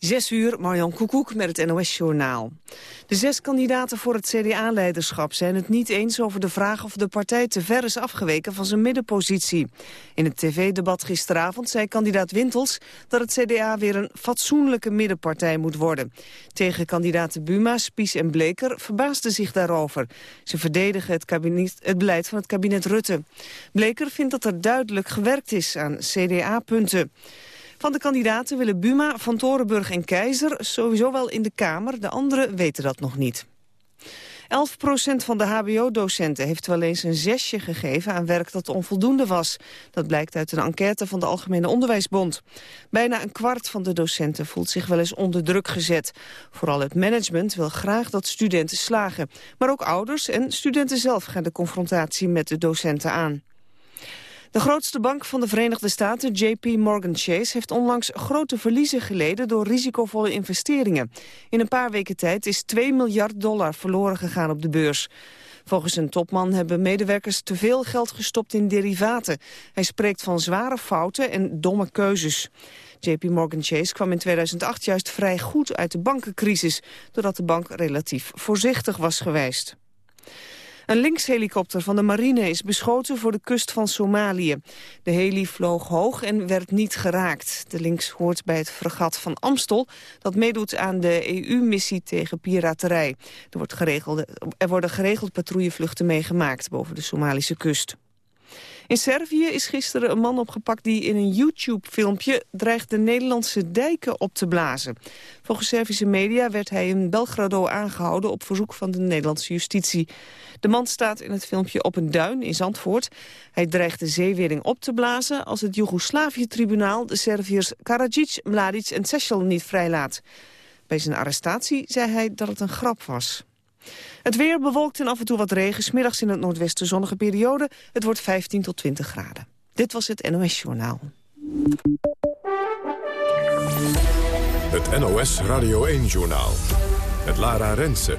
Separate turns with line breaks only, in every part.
Zes uur, Marjan Koekoek met het NOS-journaal. De zes kandidaten voor het CDA-leiderschap zijn het niet eens over de vraag of de partij te ver is afgeweken van zijn middenpositie. In het tv-debat gisteravond zei kandidaat Wintels dat het CDA weer een fatsoenlijke middenpartij moet worden. Tegen kandidaten Buma, Spies en Bleker verbaasden zich daarover. Ze verdedigen het, het beleid van het kabinet Rutte. Bleker vindt dat er duidelijk gewerkt is aan CDA-punten. Van de kandidaten willen Buma, Van Torenburg en Keizer sowieso wel in de Kamer. De anderen weten dat nog niet. 11% van de hbo-docenten heeft wel eens een zesje gegeven aan werk dat onvoldoende was. Dat blijkt uit een enquête van de Algemene Onderwijsbond. Bijna een kwart van de docenten voelt zich wel eens onder druk gezet. Vooral het management wil graag dat studenten slagen. Maar ook ouders en studenten zelf gaan de confrontatie met de docenten aan. De grootste bank van de Verenigde Staten, JP Morgan Chase, heeft onlangs grote verliezen geleden door risicovolle investeringen. In een paar weken tijd is 2 miljard dollar verloren gegaan op de beurs. Volgens een topman hebben medewerkers te veel geld gestopt in derivaten. Hij spreekt van zware fouten en domme keuzes. JP Morgan Chase kwam in 2008 juist vrij goed uit de bankencrisis... doordat de bank relatief voorzichtig was geweest. Een linkshelikopter van de marine is beschoten voor de kust van Somalië. De heli vloog hoog en werd niet geraakt. De links hoort bij het fregat van Amstel... dat meedoet aan de EU-missie tegen piraterij. Er, wordt er worden geregeld patrouillevluchten meegemaakt boven de Somalische kust. In Servië is gisteren een man opgepakt die in een YouTube-filmpje dreigt de Nederlandse dijken op te blazen. Volgens Servische media werd hij in Belgrado aangehouden op verzoek van de Nederlandse justitie. De man staat in het filmpje op een duin in Zandvoort. Hij dreigt de zeewering op te blazen als het Joegoslavië-tribunaal de Serviërs Karadzic, Mladic en Sechel niet vrijlaat. Bij zijn arrestatie zei hij dat het een grap was. Het weer bewolkt en af en toe wat regen. Smiddags in het noordwesten zonnige periode. Het wordt 15 tot 20 graden. Dit was het NOS Journaal.
Het NOS Radio 1 Journaal. Met Lara Rensen.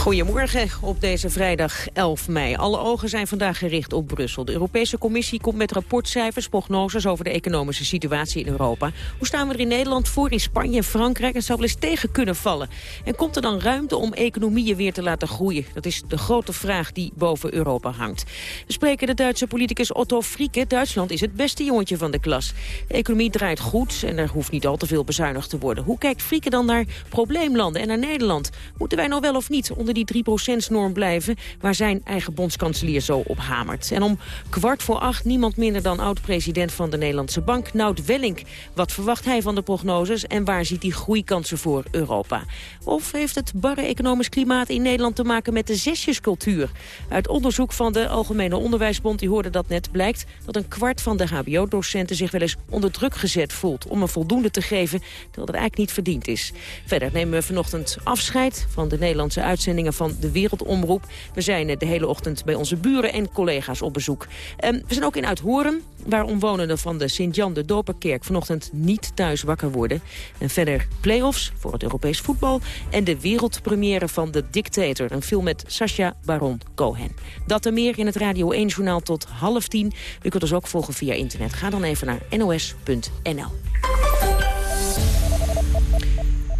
Goedemorgen op deze vrijdag 11 mei. Alle ogen zijn vandaag gericht op Brussel. De Europese Commissie komt met rapportcijfers, prognoses over de economische situatie in Europa. Hoe staan we er in Nederland voor, in Spanje en Frankrijk? Het zou wel eens tegen kunnen vallen. En komt er dan ruimte om economieën weer te laten groeien? Dat is de grote vraag die boven Europa hangt. We spreken de Duitse politicus Otto Frieke. Duitsland is het beste jongetje van de klas. De economie draait goed en er hoeft niet al te veel bezuinigd te worden. Hoe kijkt Frieke dan naar probleemlanden en naar Nederland? Moeten wij nou wel of niet onder die 3%-norm blijven... waar zijn eigen bondskanselier zo op hamert. En om kwart voor acht niemand minder dan oud-president van de Nederlandse Bank... Nout Wellink. Wat verwacht hij van de prognoses en waar ziet hij groeikansen voor Europa? Of heeft het barre economisch klimaat in Nederland te maken met de zesjescultuur? Uit onderzoek van de Algemene Onderwijsbond, die hoorde dat net, blijkt... dat een kwart van de hbo-docenten zich wel eens onder druk gezet voelt... om een voldoende te geven, terwijl dat eigenlijk niet verdiend is. Verder nemen we vanochtend afscheid van de Nederlandse uitzending van de Wereldomroep. We zijn eh, de hele ochtend bij onze buren en collega's op bezoek. Ehm, we zijn ook in Uithoren, waar omwonenden van de Sint-Jan de Doperkerk vanochtend niet thuis wakker worden. En verder play-offs voor het Europees voetbal en de wereldpremière van The Dictator, een film met Sacha Baron Cohen. Dat en meer in het Radio 1-journaal tot half tien. U kunt ons ook volgen via internet. Ga dan even naar nos.nl.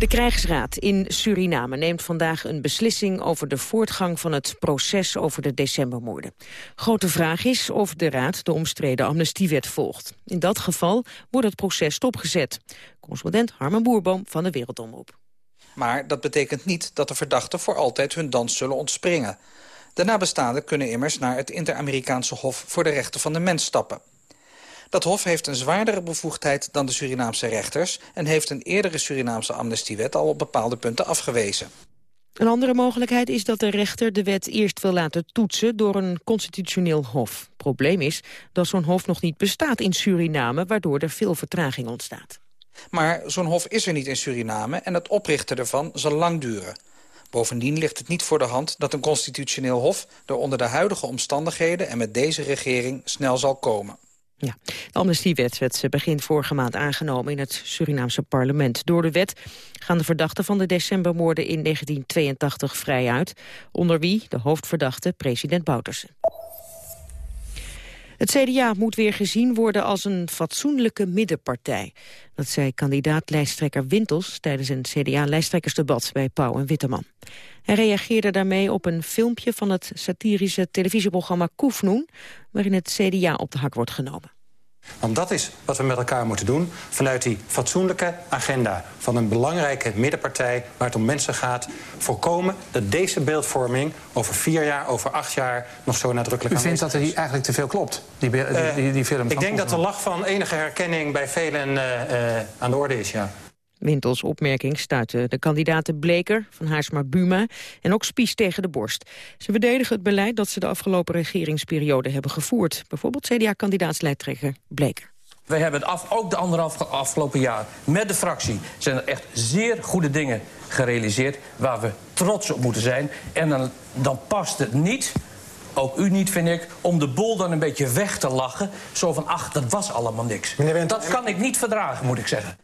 De krijgsraad in Suriname neemt vandaag een beslissing over de voortgang van het proces over de decembermoorden. Grote vraag is of de raad de omstreden amnestiewet volgt. In dat geval wordt het proces stopgezet. Correspondent Harmen Boerboom van de Wereldomroep.
Maar dat betekent niet dat de verdachten voor altijd hun dans zullen ontspringen. De nabestaanden kunnen immers naar het Inter-Amerikaanse Hof voor de Rechten van de Mens stappen. Dat hof heeft een zwaardere bevoegdheid dan de Surinaamse rechters... en heeft een eerdere Surinaamse amnestiewet al op bepaalde punten afgewezen.
Een andere mogelijkheid is dat de rechter de wet eerst wil laten toetsen door een constitutioneel hof. Probleem is dat zo'n hof nog niet bestaat in Suriname, waardoor er veel vertraging ontstaat.
Maar zo'n hof is er niet in Suriname en het oprichten ervan zal lang duren. Bovendien ligt het niet voor de hand dat een constitutioneel hof... er onder de huidige omstandigheden en met deze regering snel zal komen.
Ja, de amnestiewet werd begin vorige maand aangenomen in het Surinaamse parlement. Door de wet gaan de verdachten van de decembermoorden in 1982 vrij uit. Onder wie de hoofdverdachte president Bouterse. Het CDA moet weer gezien worden als een fatsoenlijke middenpartij. Dat zei kandidaat-lijsttrekker Wintels tijdens een CDA-lijsttrekkersdebat bij Pauw en Witteman. Hij reageerde daarmee op een filmpje van het satirische televisieprogramma Koefnoen... waarin het CDA op de hak wordt genomen.
Want dat is wat we met elkaar moeten doen vanuit die fatsoenlijke agenda... van een belangrijke middenpartij waar het om mensen gaat... voorkomen dat deze beeldvorming over vier jaar, over acht jaar... nog zo nadrukkelijk
U vindt dat er eigenlijk te veel klopt, die, die, die, die film?
Ik denk dat de lach van enige herkenning bij velen uh, uh, aan de orde is, ja.
Wintels opmerking stuitte de kandidaten Bleker, Van Haarsma Buma en ook Spies tegen de borst. Ze verdedigen het beleid dat ze de afgelopen regeringsperiode hebben gevoerd. Bijvoorbeeld CDA-kandidaatslijsttrekker Bleker.
Wij hebben het af, ook de anderhalf afgelopen jaar met de fractie... zijn er echt zeer goede dingen gerealiseerd waar we trots op moeten zijn. En dan, dan past het niet ook u niet, vind ik, om de boel dan een beetje weg te lachen. Zo van, ach, dat was allemaal niks. Dat kan ik niet verdragen, moet ik zeggen.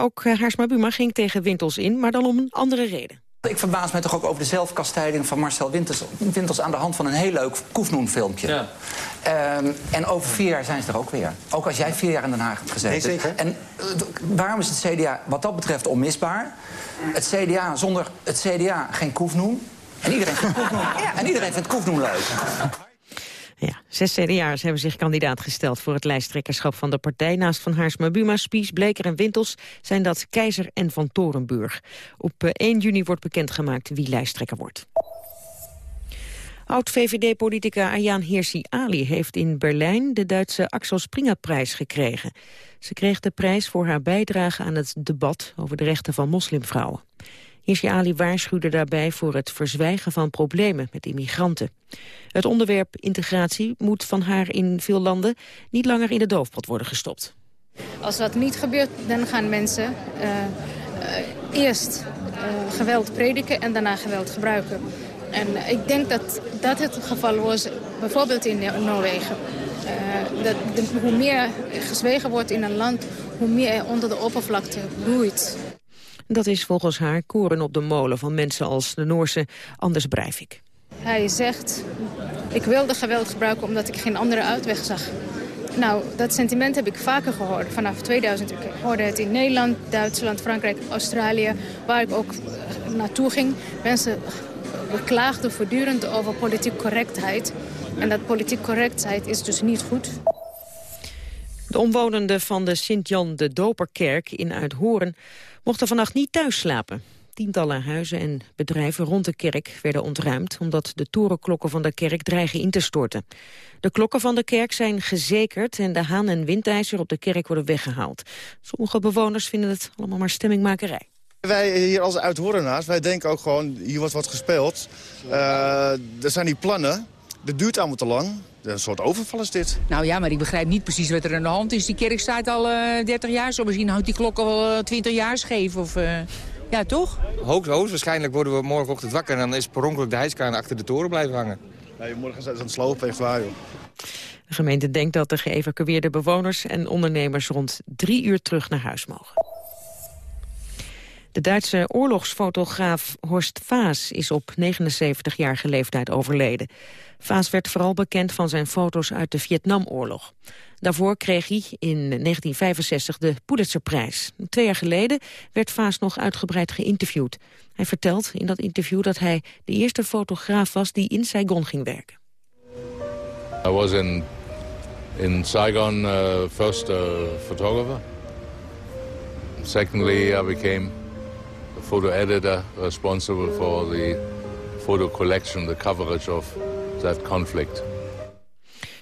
Ook eh, Haarsma Buma ging tegen Wintels in, maar dan om een andere reden.
Ik verbaas me toch ook over de zelfkastijding van Marcel Winters, Winters aan de hand van een heel leuk Koefnoen-filmpje. Ja. Um, en over vier jaar zijn ze er ook weer. Ook als jij vier jaar in Den Haag hebt gezeten.
Nee, zeker.
En uh, waarom is het CDA wat dat betreft onmisbaar? Het CDA zonder het CDA geen Koefnoen. En iedereen vindt Koefnoen, ja. en iedereen vindt Koefnoen leuk.
Ja, zes CDA'ers hebben zich kandidaat gesteld voor het lijsttrekkerschap van de partij. Naast Van Haarsma Buma, Spies, Bleker en Wintels zijn dat Keizer en Van Torenburg. Op 1 eh, juni wordt bekendgemaakt wie lijsttrekker wordt. Oud-VVD-politica Ayaan Hirsi Ali heeft in Berlijn de Duitse Axel Springer-prijs gekregen. Ze kreeg de prijs voor haar bijdrage aan het debat over de rechten van moslimvrouwen. Hirsi Ali waarschuwde daarbij voor het verzwijgen van problemen met immigranten. Het onderwerp integratie moet van haar in veel landen niet langer in de doofpot worden gestopt.
Als dat niet gebeurt, dan gaan mensen uh, uh, eerst uh, geweld prediken en daarna geweld gebruiken. En ik denk dat dat het geval was bijvoorbeeld in Noorwegen. dat hoe meer gezwegen wordt in een land, hoe meer onder de oppervlakte bloeit.
Dat is volgens haar koren op de molen van mensen als de Noorse Anders Breivik.
Hij zegt, ik wilde geweld gebruiken omdat ik geen andere uitweg zag. Nou, dat sentiment heb ik vaker gehoord vanaf 2000. Ik hoorde het in Nederland, Duitsland, Frankrijk, Australië, waar ik ook naartoe ging. Mensen beklaagden voortdurend over politiek correctheid. En dat politiek correctheid is dus niet goed.
De omwonenden van de Sint-Jan de Doperkerk in Uithoren mochten vannacht niet thuis slapen. Tientallen huizen en bedrijven rond de kerk werden ontruimd... omdat de torenklokken van de kerk dreigen in te storten. De klokken van de kerk zijn gezekerd... en de haan- en windijzer op de kerk worden weggehaald. Sommige bewoners vinden het allemaal maar stemmingmakerij.
Wij hier als uithorenaars, wij denken ook gewoon, hier wordt wat gespeeld. Uh, er zijn die plannen, dat duurt allemaal te lang. Een soort overval is dit.
Nou ja, maar ik begrijp niet precies wat er aan de hand is. Die kerk staat al uh, 30 jaar zo. Misschien houdt die klok al uh, 20 jaar scheef. Of, uh... Ja, toch?
Hoogst, waarschijnlijk worden we morgenochtend wakker... en dan is per ongeluk de hijskraan achter de toren blijven hangen.
Nee, morgen zijn ze aan het slopen, echt waar, joh.
De gemeente denkt dat de geëvacueerde bewoners en ondernemers... rond drie uur terug naar huis mogen. De Duitse oorlogsfotograaf Horst Vaas is op 79-jarige leeftijd overleden. Vaas werd vooral bekend van zijn foto's uit de Vietnamoorlog. Daarvoor kreeg hij in 1965 de Pulitzerprijs. Twee jaar geleden werd Vaas nog uitgebreid geïnterviewd. Hij vertelt in dat interview dat hij de eerste fotograaf was die in Saigon ging werken.
I was in, in Saigon uh, first uh, photographer. Secondly, I became photo editor responsible for the photo collection, the coverage of that conflict.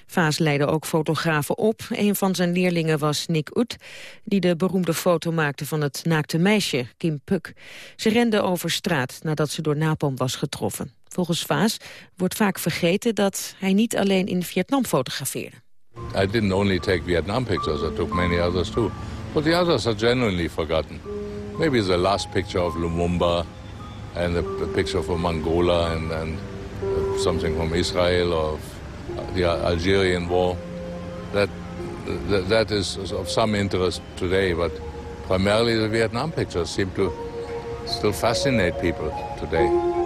Vaas leidde ook fotografen op. Een van zijn leerlingen was Nick Ut, die de beroemde foto maakte van het naakte meisje, Kim Puk. Ze rende over straat nadat ze door napalm was getroffen. Volgens Vaas wordt vaak vergeten dat hij niet alleen in Vietnam fotografeerde.
I didn't only take Vietnam pictures, I took many others too. But the others are genuinely forgotten. Maybe it's the last picture of Lumumba and the picture from Angola and, and uh, something from Israel or uh, the Algerian war. That, that, that is of some interest today, but primarily the Vietnam pictures seem to still fascinate people today.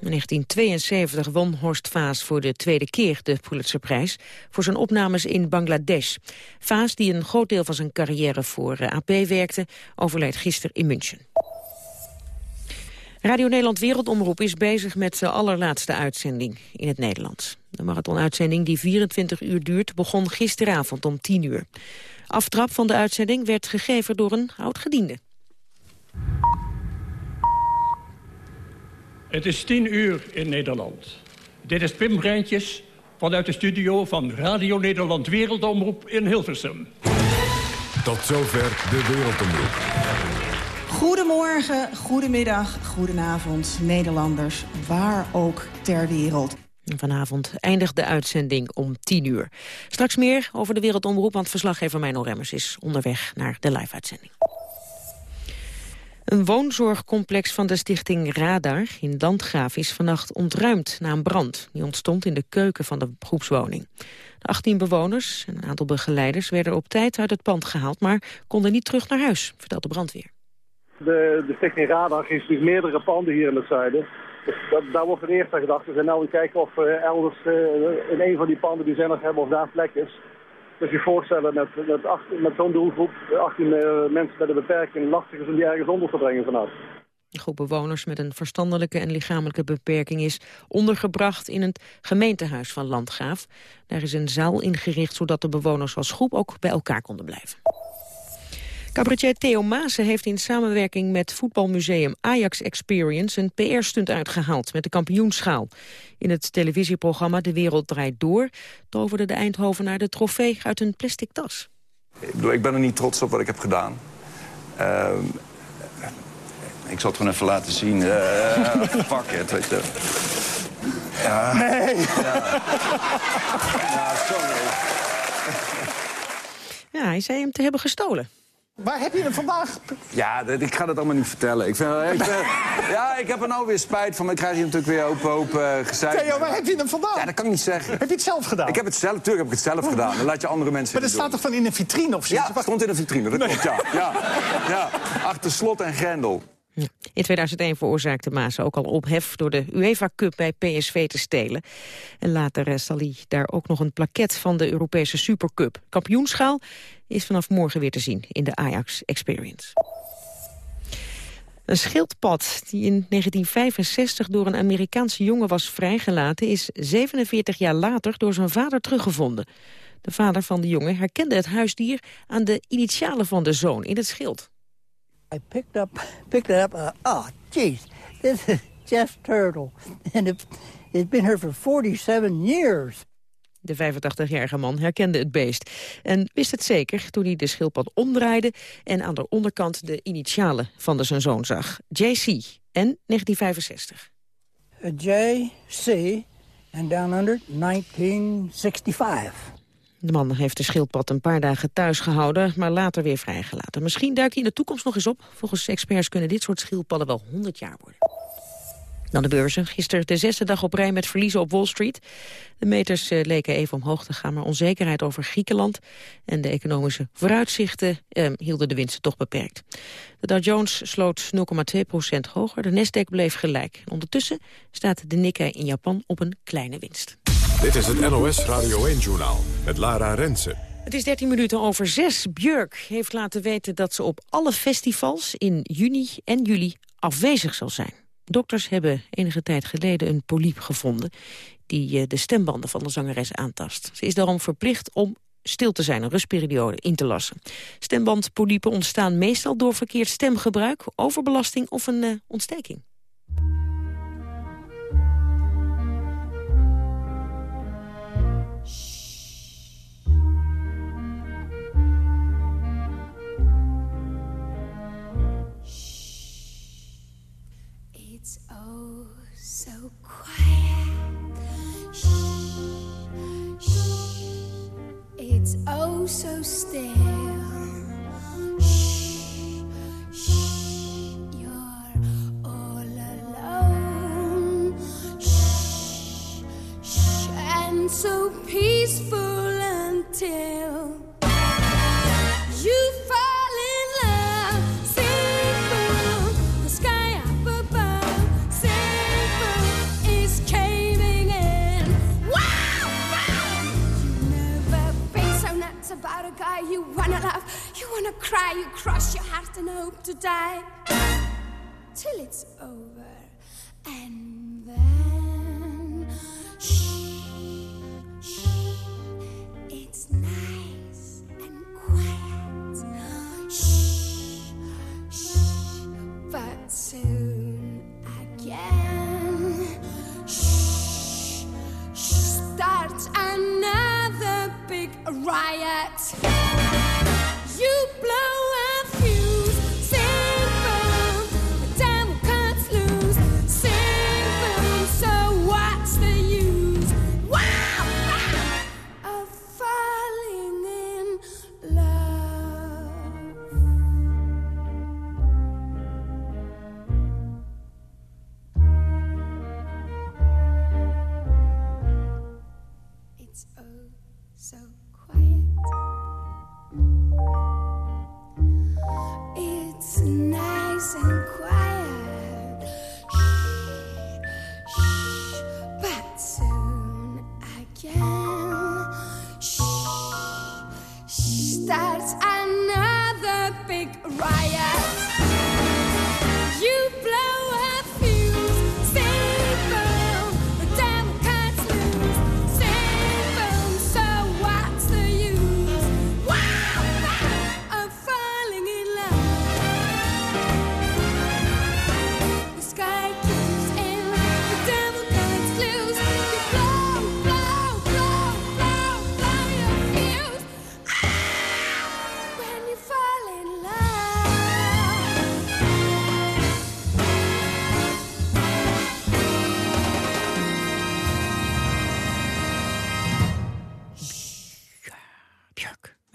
In 1972 won Horst Vaas voor de tweede keer de Pulitzerprijs voor zijn opnames in Bangladesh. Vaas, die een groot deel van zijn carrière voor eh, AP werkte, overleed gisteren in München. Radio Nederland Wereldomroep is bezig met de allerlaatste uitzending in het Nederlands. De marathonuitzending die 24 uur duurt begon gisteravond om 10 uur. Aftrap van de uitzending werd gegeven door een oud-gediende.
Het is 10 uur in Nederland. Dit is Pim Breintjes vanuit de studio van Radio Nederland Wereldomroep in Hilversum.
Tot zover de Wereldomroep.
Goedemorgen, goedemiddag, goedenavond, Nederlanders, waar ook ter wereld.
Vanavond eindigt de uitzending om 10 uur. Straks meer over de Wereldomroep, want verslaggever Mijn Remmers is onderweg naar de live-uitzending. Een woonzorgcomplex van de stichting Radar in Landgraaf is vannacht ontruimd na een brand. Die ontstond in de keuken van de groepswoning. De 18 bewoners en een aantal begeleiders werden op tijd uit het pand gehaald... maar konden niet terug naar huis, vertelt de brandweer.
De, de stichting Radar is dus meerdere panden hier in het zuiden. Dat, daar wordt het eerst aan gedacht. We zijn nu kijken of uh, elders uh, in een van die panden die zij nog hebben of daar plek is. Dus je voorstellen met, met, met zo'n doelgroep, 18 uh, mensen met een beperking, lastig is om die ergens onder te brengen vanaf.
Een groep bewoners met een verstandelijke en lichamelijke beperking is ondergebracht in het gemeentehuis van Landgraaf. Daar is een zaal ingericht zodat de bewoners als groep ook bij elkaar konden blijven. Cabaretier Theo Maassen heeft in samenwerking met voetbalmuseum Ajax Experience een PR-stunt uitgehaald met de kampioenschaal. In het televisieprogramma De Wereld Draait Door toverde de Eindhovenaar de trofee uit een plastic tas.
Ik, bedoel, ik ben er niet trots op wat ik heb gedaan. Uh, ik zal het gewoon even laten zien. Uh, fuck it, weet je. Ja.
Nee!
Ja, ja sorry.
Ja, hij zei hem te hebben gestolen.
Waar heb je hem vandaag?
Ja, ik ga dat allemaal niet vertellen. Ik vind, ik ben, ja, ik heb er nou weer spijt van. Ik krijg hier natuurlijk weer hoop, hoop uh, gezeik.
Theo, waar heb je hem vandaan?
Ja, dat kan ik niet zeggen.
Heb je het zelf gedaan?
Ik heb het zelf, natuurlijk heb ik het zelf gedaan. Dan laat je andere mensen
Maar dat staat toch van in een vitrine of zo?
Ja, het stond in een vitrine, dat klopt, ja. ja. Ja, achter slot en grendel.
In 2001 veroorzaakte Maas ook al ophef door de UEFA Cup bij PSV te stelen. En later eh, zal hij daar ook nog een plaket van de Europese Supercup. Kampioenschaal is vanaf morgen weer te zien in de Ajax Experience. Een schildpad die in 1965 door een Amerikaanse jongen was vrijgelaten... is 47 jaar later door zijn vader teruggevonden. De vader van de jongen herkende het huisdier aan de initialen van de zoon in het schild.
I picked up, picked it up. Uh, oh, jeez, this is Jeff Turtle, and it, it's been here for 47 years.
De 85-jarige man herkende het beest en wist het zeker toen hij de schildpad omdraaide en aan de onderkant de initialen van de zijn zoon zag. JC en 1965.
JC en down under 1965.
De man heeft de schildpad een paar dagen thuis gehouden, maar later weer vrijgelaten. Misschien duikt hij in de toekomst nog eens op. Volgens experts kunnen dit soort schildpadden wel 100 jaar worden. Dan de beurzen. Gisteren de zesde dag op rij met verliezen op Wall Street. De meters eh, leken even omhoog te gaan, maar onzekerheid over Griekenland... en de economische vooruitzichten eh, hielden de winsten toch beperkt. De Dow Jones sloot 0,2 procent hoger, de Nasdaq bleef gelijk. ondertussen staat de Nikkei in Japan op een kleine winst.
Dit is het NOS Radio 1-journaal met Lara Rensen.
Het is 13 minuten over 6. Björk heeft laten weten dat ze op alle festivals in juni en juli afwezig zal zijn. Dokters hebben enige tijd geleden een polyp gevonden... die eh, de stembanden van de zangeres aantast. Ze is daarom verplicht om stil te zijn, een rustperiode in te lassen. Stembandpolypen ontstaan meestal door verkeerd stemgebruik... overbelasting of een uh, ontsteking.
So still. Shh, shh, you're all alone. Shh, shh, and so peaceful until you fall cry, you cross your heart and hope to die till it's over. And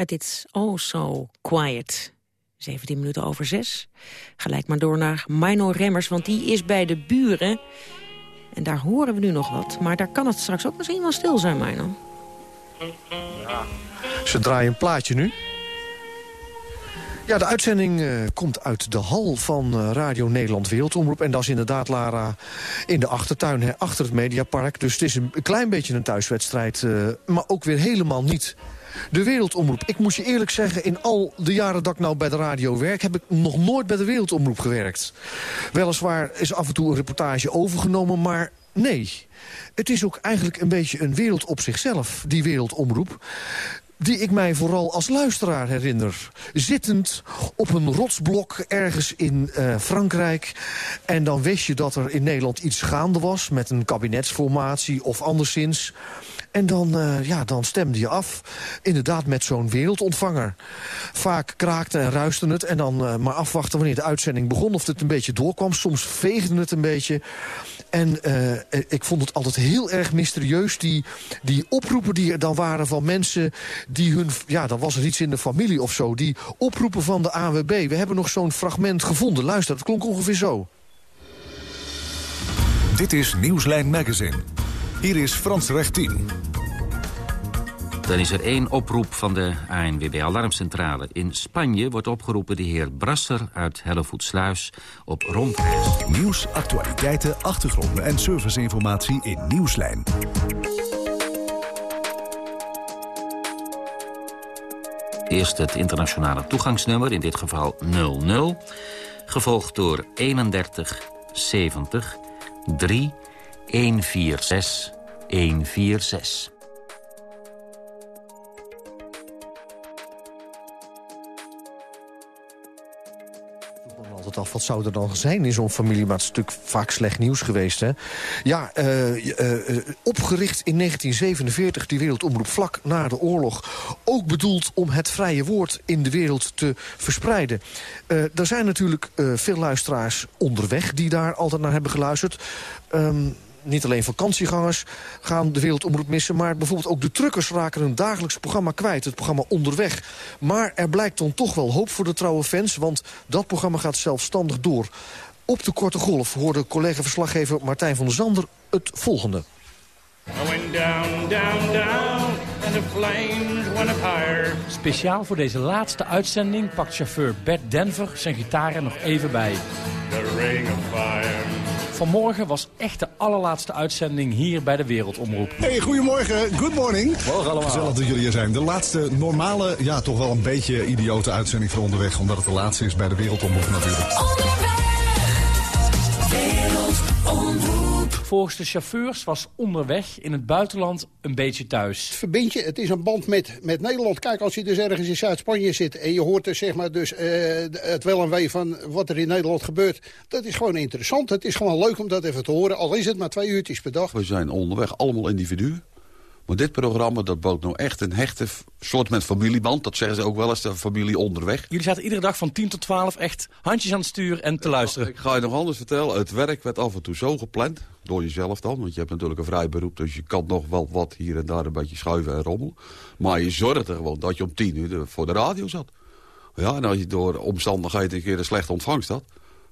Met dit Oh So Quiet. 17 minuten over 6. Gelijk maar door naar Mino Remmers, want die is bij de buren. En daar horen we nu nog wat. Maar daar kan het straks ook misschien wel stil zijn, Mino.
Ze draaien een plaatje nu. Ja, de uitzending eh, komt uit de hal van eh, Radio Nederland Wereldomroep. En dat is inderdaad, Lara, in de achtertuin, hè, achter het Mediapark. Dus het is een klein beetje een thuiswedstrijd, eh, maar ook weer helemaal niet. De Wereldomroep. Ik moet je eerlijk zeggen, in al de jaren dat ik nou bij de radio werk... heb ik nog nooit bij de Wereldomroep gewerkt. Weliswaar is af en toe een reportage overgenomen, maar nee. Het is ook eigenlijk een beetje een wereld op zichzelf, die Wereldomroep die ik mij vooral als luisteraar herinner. Zittend op een rotsblok ergens in uh, Frankrijk. En dan wist je dat er in Nederland iets gaande was... met een kabinetsformatie of anderszins... En dan, uh, ja, dan stemde je af, inderdaad met zo'n wereldontvanger. Vaak kraakte en ruiste het en dan uh, maar afwachten wanneer de uitzending begon... of het een beetje doorkwam. Soms veegde het een beetje. En uh, ik vond het altijd heel erg mysterieus, die, die oproepen die er dan waren van mensen... die hun, ja, dan was er iets in de familie of zo, die oproepen van de AWB. We hebben nog zo'n fragment gevonden. Luister, het klonk ongeveer zo.
Dit is Nieuwslijn Magazine. Hier is Frans Rechtien.
Dan is er één oproep van de ANWB Alarmcentrale. In Spanje wordt opgeroepen de heer Brasser uit Hellevoetsluis op rondreis.
Nieuws, actualiteiten, achtergronden en serviceinformatie in Nieuwslijn.
Eerst het internationale toegangsnummer, in dit geval 00. Gevolgd door 31 70 3 146 146.
altijd af, wat zou er dan zijn in zo'n familie? Maar het is natuurlijk vaak slecht nieuws geweest. Hè? Ja, uh, uh, opgericht in 1947, die wereldomroep vlak na de oorlog. Ook bedoeld om het vrije woord in de wereld te verspreiden. Er zijn natuurlijk veel luisteraars onderweg die daar altijd naar hebben geluisterd. Um, niet alleen vakantiegangers gaan de wereldomroep missen... maar bijvoorbeeld ook de truckers raken hun dagelijks programma kwijt. Het programma Onderweg. Maar er blijkt dan toch wel hoop voor de trouwe fans... want dat programma gaat zelfstandig door. Op de korte golf hoorde collega-verslaggever Martijn van der Zander het volgende.
Down, down, down, and the flames went up higher.
Speciaal voor deze laatste uitzending pakt chauffeur Bert Denver zijn gitaar er nog even bij.
The ring of fire.
Vanmorgen was echt de allerlaatste uitzending hier bij de Wereldomroep.
Hey, goedemorgen. Good morning.
Morgen allemaal.
Gezellig dat jullie hier zijn. De laatste normale, ja toch wel een beetje idiote uitzending van onderweg. Omdat het de laatste is bij de Wereldomroep natuurlijk.
Volgens de chauffeurs was onderweg in het buitenland een beetje thuis.
verbind je. Het is een band met, met Nederland. Kijk, als je dus ergens in Zuid-Spanje zit... en je hoort dus, zeg maar, dus, eh, het wel en wee van wat er in Nederland gebeurt... dat is gewoon interessant. Het is gewoon leuk om dat even te horen. Al is het maar twee uurtjes per dag.
We zijn onderweg allemaal individuen. Maar dit programma dat bood nou echt een hechte soort met familieband. Dat zeggen ze ook wel eens, de familie onderweg.
Jullie zaten iedere dag van 10 tot 12 echt handjes aan het stuur en te luisteren.
Ik ga je nog anders vertellen. Het werk werd af en toe zo gepland. Door jezelf dan. Want je hebt natuurlijk een vrij beroep. Dus je kan nog wel wat hier en daar een beetje schuiven en rommelen. Maar je zorgde gewoon dat je om tien uur voor de radio zat. Ja, en als je door omstandigheden een keer een slechte ontvangst had...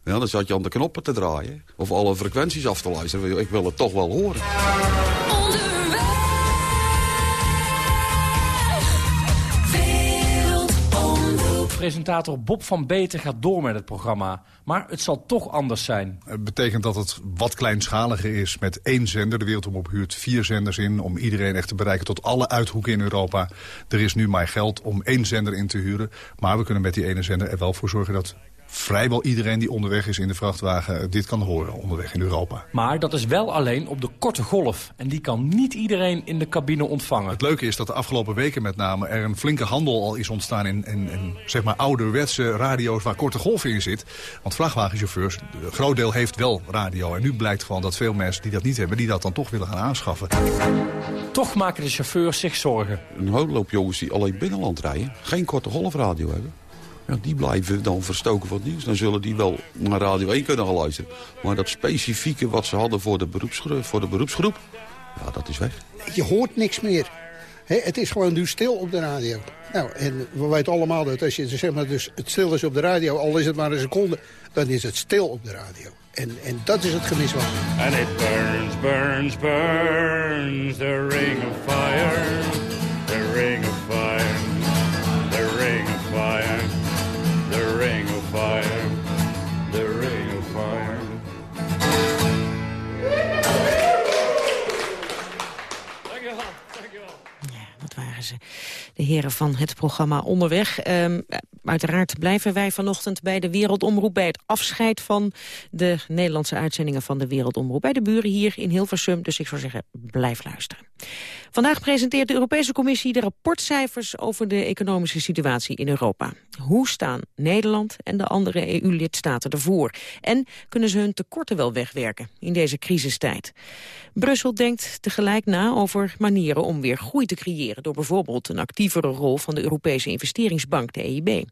Ja, dan zat je aan de knoppen te draaien. Of alle frequenties af te luisteren. Ik wil het toch wel horen.
Presentator Bob van Beeten gaat door met het programma. Maar het zal toch anders zijn.
Het betekent dat het wat kleinschaliger is met één zender. De Wereldomroep huurt vier zenders in om iedereen echt te bereiken tot alle uithoeken in Europa. Er is nu maar geld om één zender in te huren. Maar we kunnen met die ene zender er wel voor zorgen dat vrijwel iedereen die onderweg is in de vrachtwagen dit kan horen onderweg in Europa.
Maar dat is wel alleen op de korte golf. En die kan niet iedereen in de cabine ontvangen.
Het leuke is dat de afgelopen weken met name er een flinke handel al is ontstaan in, in, in zeg maar ouderwetse radio's waar korte golven in zit. Want vrachtwagenchauffeurs, een groot deel heeft wel radio. En nu blijkt gewoon dat veel mensen die dat niet hebben, die dat dan toch willen gaan aanschaffen.
Toch maken de chauffeurs zich zorgen.
Een hoop jongens die alleen binnenland rijden, geen korte golfradio hebben. Ja, die blijven dan verstoken van het nieuws. Dan zullen die wel naar Radio 1 kunnen gaan luisteren. Maar dat specifieke wat ze hadden voor de beroepsgroep, voor de beroepsgroep ja, dat is weg.
Je hoort niks meer. Het is gewoon nu stil op de radio. Nou, en we weten allemaal dat als je zeg maar, dus het stil is op de radio... al is het maar een seconde, dan is het stil op de radio. En, en dat is het gemis wat.
And it burns, burns, burns, the ring of fire, the ring of fire, fire, the ring of fire.
Dat waren ze, heren van het programma Onderweg. Ehm, uiteraard blijven wij vanochtend bij de Wereldomroep... bij het afscheid van de Nederlandse uitzendingen van de Wereldomroep... bij de buren hier in Hilversum. Dus ik zou zeggen, blijf luisteren. Vandaag presenteert de Europese Commissie de rapportcijfers... over de economische situatie in Europa. Hoe staan Nederland en de andere EU-lidstaten ervoor? En kunnen ze hun tekorten wel wegwerken in deze crisistijd? Brussel denkt tegelijk na over manieren om weer groei te creëren... door bijvoorbeeld een actievere rol van de Europese investeringsbank, de EIB.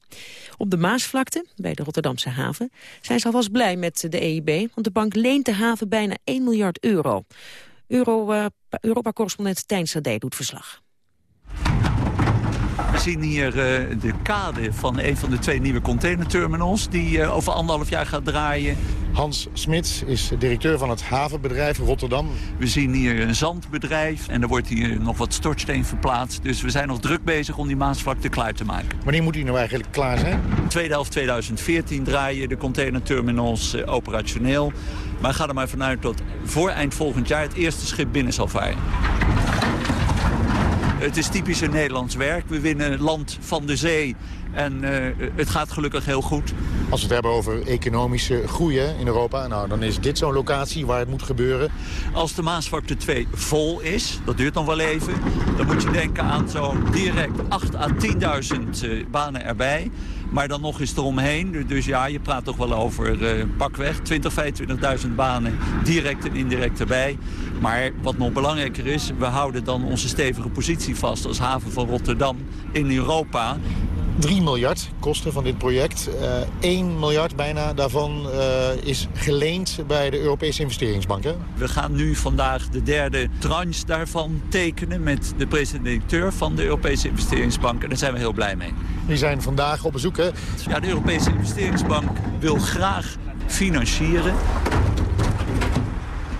Op de Maasvlakte, bij de Rotterdamse haven, zijn ze alvast blij met de EIB... want de bank leent de haven bijna 1 miljard euro. Euro, eh, Europa-correspondent Tijn Sade doet verslag.
We zien hier eh, de kade van een van de twee nieuwe containerterminals... die eh, over anderhalf jaar gaat draaien.
Hans Smits is directeur van het havenbedrijf Rotterdam.
We zien hier een zandbedrijf en er wordt hier nog wat stortsteen verplaatst. Dus we zijn nog druk bezig om die Maasvlakte klaar te maken.
Wanneer moet die nou eigenlijk klaar zijn?
Tweede helft 2014 draaien de containerterminals eh, operationeel. Maar ga er maar vanuit dat voor eind volgend jaar het eerste schip binnen zal varen. Het is typisch een Nederlands werk. We winnen land van de zee en eh, het gaat gelukkig heel goed.
Als we het hebben over economische groei in Europa... Nou, dan is dit zo'n locatie waar het moet gebeuren.
Als de Maasvlakte 2 vol is, dat duurt nog wel even... dan moet je denken aan zo'n direct 8 à 10.000 eh, banen erbij. Maar dan nog eens eromheen. Dus ja, je praat toch wel over eh, pakweg 20, 25.000 banen direct en indirect erbij. Maar wat nog belangrijker is, we houden dan onze stevige positie vast als haven van Rotterdam in Europa.
3 miljard kosten van dit project. Eh 1 miljard bijna daarvan eh, is geleend bij de Europese investeringsbank. Hè?
We gaan nu vandaag de derde tranche daarvan tekenen met de president-directeur van de Europese investeringsbank. En daar zijn we heel blij mee.
Die zijn vandaag op bezoek. Hè?
Ja, de Europese investeringsbank wil graag financieren.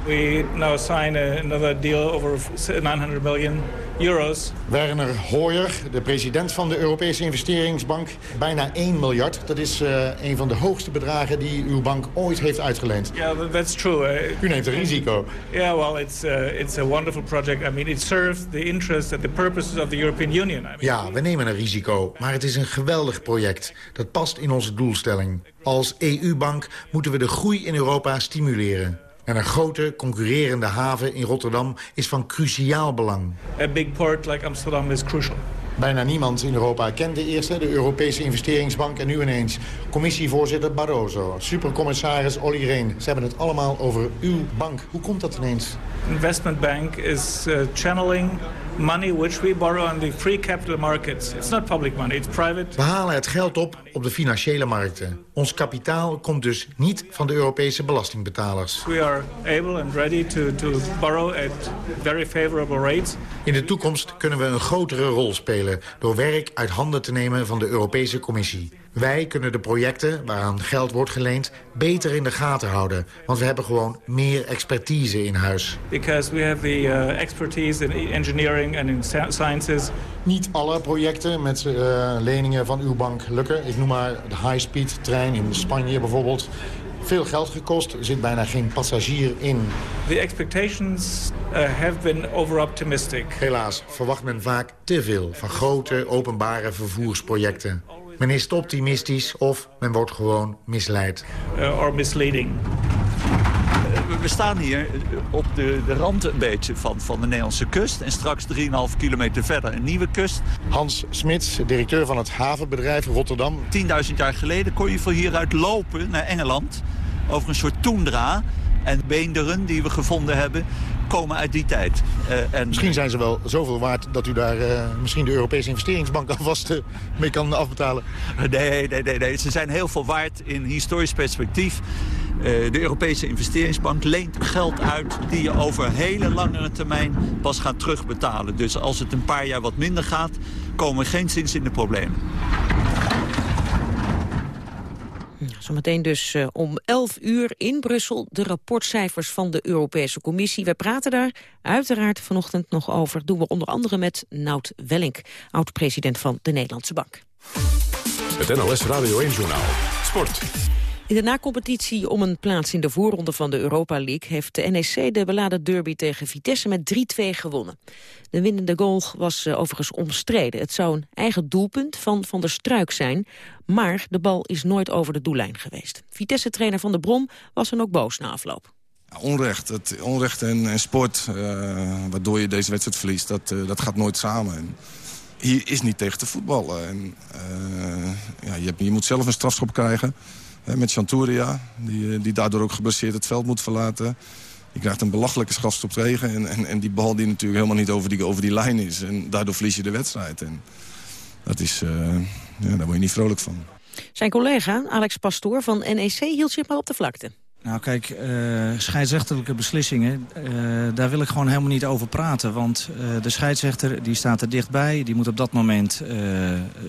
We now sign another deal over 900 million
euros.
Werner Hoyer, de president van de Europese investeringsbank. Bijna 1 miljard. Dat is eh, een van de hoogste bedragen die uw bank ooit heeft uitgeleend.
Yeah, tha- that's true. Uh,
U neemt een risico.
Yeah, well, it's uh, it's a wonderful project. I mean, it serves the interests and the purposes of the European Union. I mean,
Ja, we nemen een risico, maar het is een geweldig project. Dat past in onze doelstelling. Als EU-bank moeten we de groei in Europa stimuleren. En een grote, concurrerende haven in Rotterdam is van cruciaal belang.
a big port like Amsterdam is crucial.
Bijna niemand in Europa kent de eerste, de Europese investeringsbank. En nu ineens commissievoorzitter Barroso, supercommissaris Olly Rehn. Ze hebben het allemaal over uw bank. Hoe komt dat ineens?
Investment bank is uh, channeling money which we borrow on the free capital markets. It's not public money, it's private.
We halen het geld op op de financiële markten. Ons kapitaal komt dus niet van de Europese belastingbetalers.
We are able and ready to, to borrow at very favorable rates.
In de toekomst kunnen we een grotere rol spelen... door werk uit handen te nemen van de Europese Commissie. Wij kunnen de projecten waaraan geld wordt geleend beter in de gaten houden. Want we hebben gewoon meer expertise in huis.
Because we have the uh, expertise in engineering and in sci- sciences.
Niet alle projecten met eh, leningen van uw bank lukken. Ik noem maar de high-speed trein in Spanje bijvoorbeeld. Veel geld gekost, er zit bijna geen passagier in.
The expectations uh, have been over-optimistic.
Helaas verwacht men vaak te veel van grote openbare vervoersprojecten. Men is te optimistisch of men wordt gewoon misleid.
Uh, or misleading.
We- We staan hier op de, de rand een beetje van, van de Nederlandse kust. En straks 3,5 kilometer verder een nieuwe kust.
Hans Smits, directeur van het havenbedrijf Rotterdam.
10.000 jaar geleden kon je van hieruit lopen naar Engeland. Over een soort toendra. En beenderen die we gevonden hebben, komen uit die tijd. Eh, en
Misschien zijn ze wel zoveel waard dat u daar eh, misschien de Europese investeringsbank alvast eh, mee kan afbetalen.
Nee, nee, nee, nee. Ze zijn heel veel waard in historisch perspectief. De Europese investeringsbank leent geld uit die je over hele langere termijn pas gaat terugbetalen. Dus als het een paar jaar wat minder gaat, komen we geen zins in de problemen.
Zometeen dus eh, om 11 uur in Brussel de rapportcijfers van de Europese Commissie. We praten daar uiteraard vanochtend nog over. Doen we onder andere met Nout Wellink, oud-president van de Nederlandse Bank.
Het NOS Radio 1-journaal. Sport.
In de nacompetitie om een plaats in de voorronde van de Europa League... heeft de NEC de beladen derby tegen Vitesse met 3-2 gewonnen. De winnende goal was eh, overigens omstreden. Het zou een eigen doelpunt van Van der Struik zijn... maar de bal is nooit over de doellijn geweest. Vitesse-trainer Van der Brom was dan ook boos na afloop.
Onrecht, het, onrecht en, sport, eh, waardoor je deze wedstrijd verliest, dat, eh, dat gaat nooit samen. En hier is niet tegen te voetballen. En, ja, je, hebt- je moet zelf een strafschop krijgen met Chanturia, die, eh, die daardoor ook geblesseerd het veld moet verlaten. Je krijgt een belachelijke strafschop tegen en, en, en die bal die natuurlijk helemaal niet over die, over die lijn is. En daardoor verlies je de wedstrijd. En dat is, eh, ja, daar word je niet vrolijk van.
Zijn collega, Alex Pastoor van NEC, hield zich maar op de vlakte.
Nou kijk, eh, scheidsrechterlijke beslissingen, eh, daar wil ik gewoon helemaal niet over praten. Want eh, de scheidsrechter die staat er dichtbij, die moet op dat moment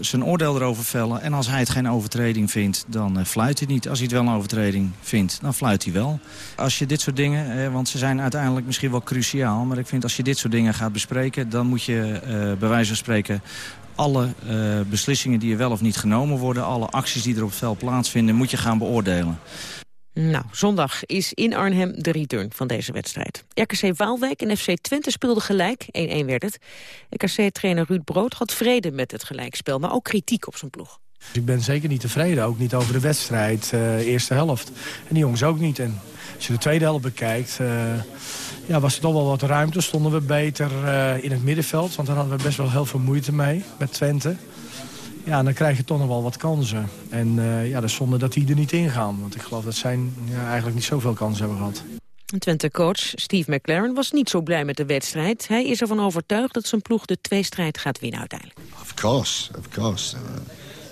zijn oordeel erover vellen. En als hij het geen overtreding vindt, dan fluit hij niet. Als hij het wel een overtreding vindt, dan fluit hij wel. Als je dit soort dingen, want ze zijn uiteindelijk misschien wel cruciaal... maar ik vind als je dit soort dingen gaat bespreken, dan moet je bij wijze van spreken alle beslissingen die er wel of niet genomen worden... alle acties die er op het veld plaatsvinden, moet je gaan beoordelen.
Nou, zondag is in Arnhem de return van deze wedstrijd. RKC Waalwijk en FC Twente speelden gelijk, 1-1 werd het. RKC-trainer Ruud Brood had vrede met het gelijkspel, maar ook kritiek op zijn ploeg.
Ik ben zeker niet tevreden, ook niet over de wedstrijd, eh, eerste helft. En die jongens ook niet. En als je de tweede helft bekijkt, eh, ja, was er toch wel wat ruimte. Stonden we beter eh, in het middenveld, want daar hadden we best wel heel veel moeite mee met Twente. Ja, dan krijg je toch nog wel wat kansen. En eh, ja, dat is zonde dat die er niet in gaan. Want ik geloof dat zij ja, eigenlijk niet zoveel kansen hebben gehad.
Twente-coach Steve McLaren was niet zo blij met de wedstrijd. Hij is ervan overtuigd dat zijn ploeg de tweestrijd gaat winnen uiteindelijk.
Of course, of course. Uh,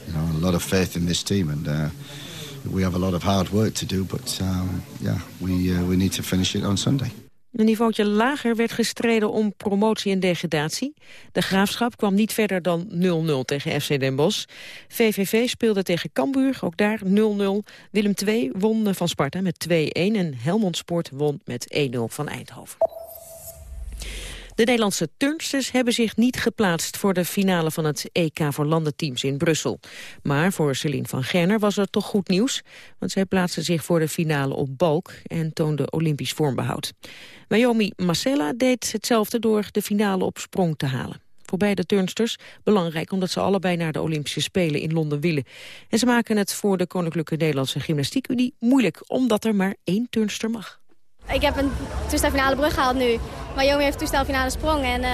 you know, a lot of faith in this team, and uh, we have a lot of hard work to do. But um, yeah, we uh, we need to finish it on Sunday.
Een niveautje lager werd gestreden om promotie en degradatie. De Graafschap kwam niet verder dan 0-0 tegen FC Den Bosch. VVV speelde tegen Cambuur, ook daar 0-0. Willem II won van Sparta met 2-1 en Helmond Sport won met 1-0 van Eindhoven. De Nederlandse turnsters hebben zich niet geplaatst voor de finale van het EK voor landenteams in Brussel. Maar voor Celine van Gerner was er toch goed nieuws, want zij plaatste zich voor de finale op balk en toonde Olympisch vormbehoud. Naomi Marcella deed hetzelfde door de finale op sprong te halen. Voor beide turnsters belangrijk omdat ze allebei naar de Olympische Spelen in Londen willen. En ze maken het voor de Koninklijke Nederlandse Gymnastiekunie moeilijk, omdat er maar één turnster mag.
Ik heb een toestelfinale brug gehaald nu. Wyoming heeft toestelfinale sprong en eh,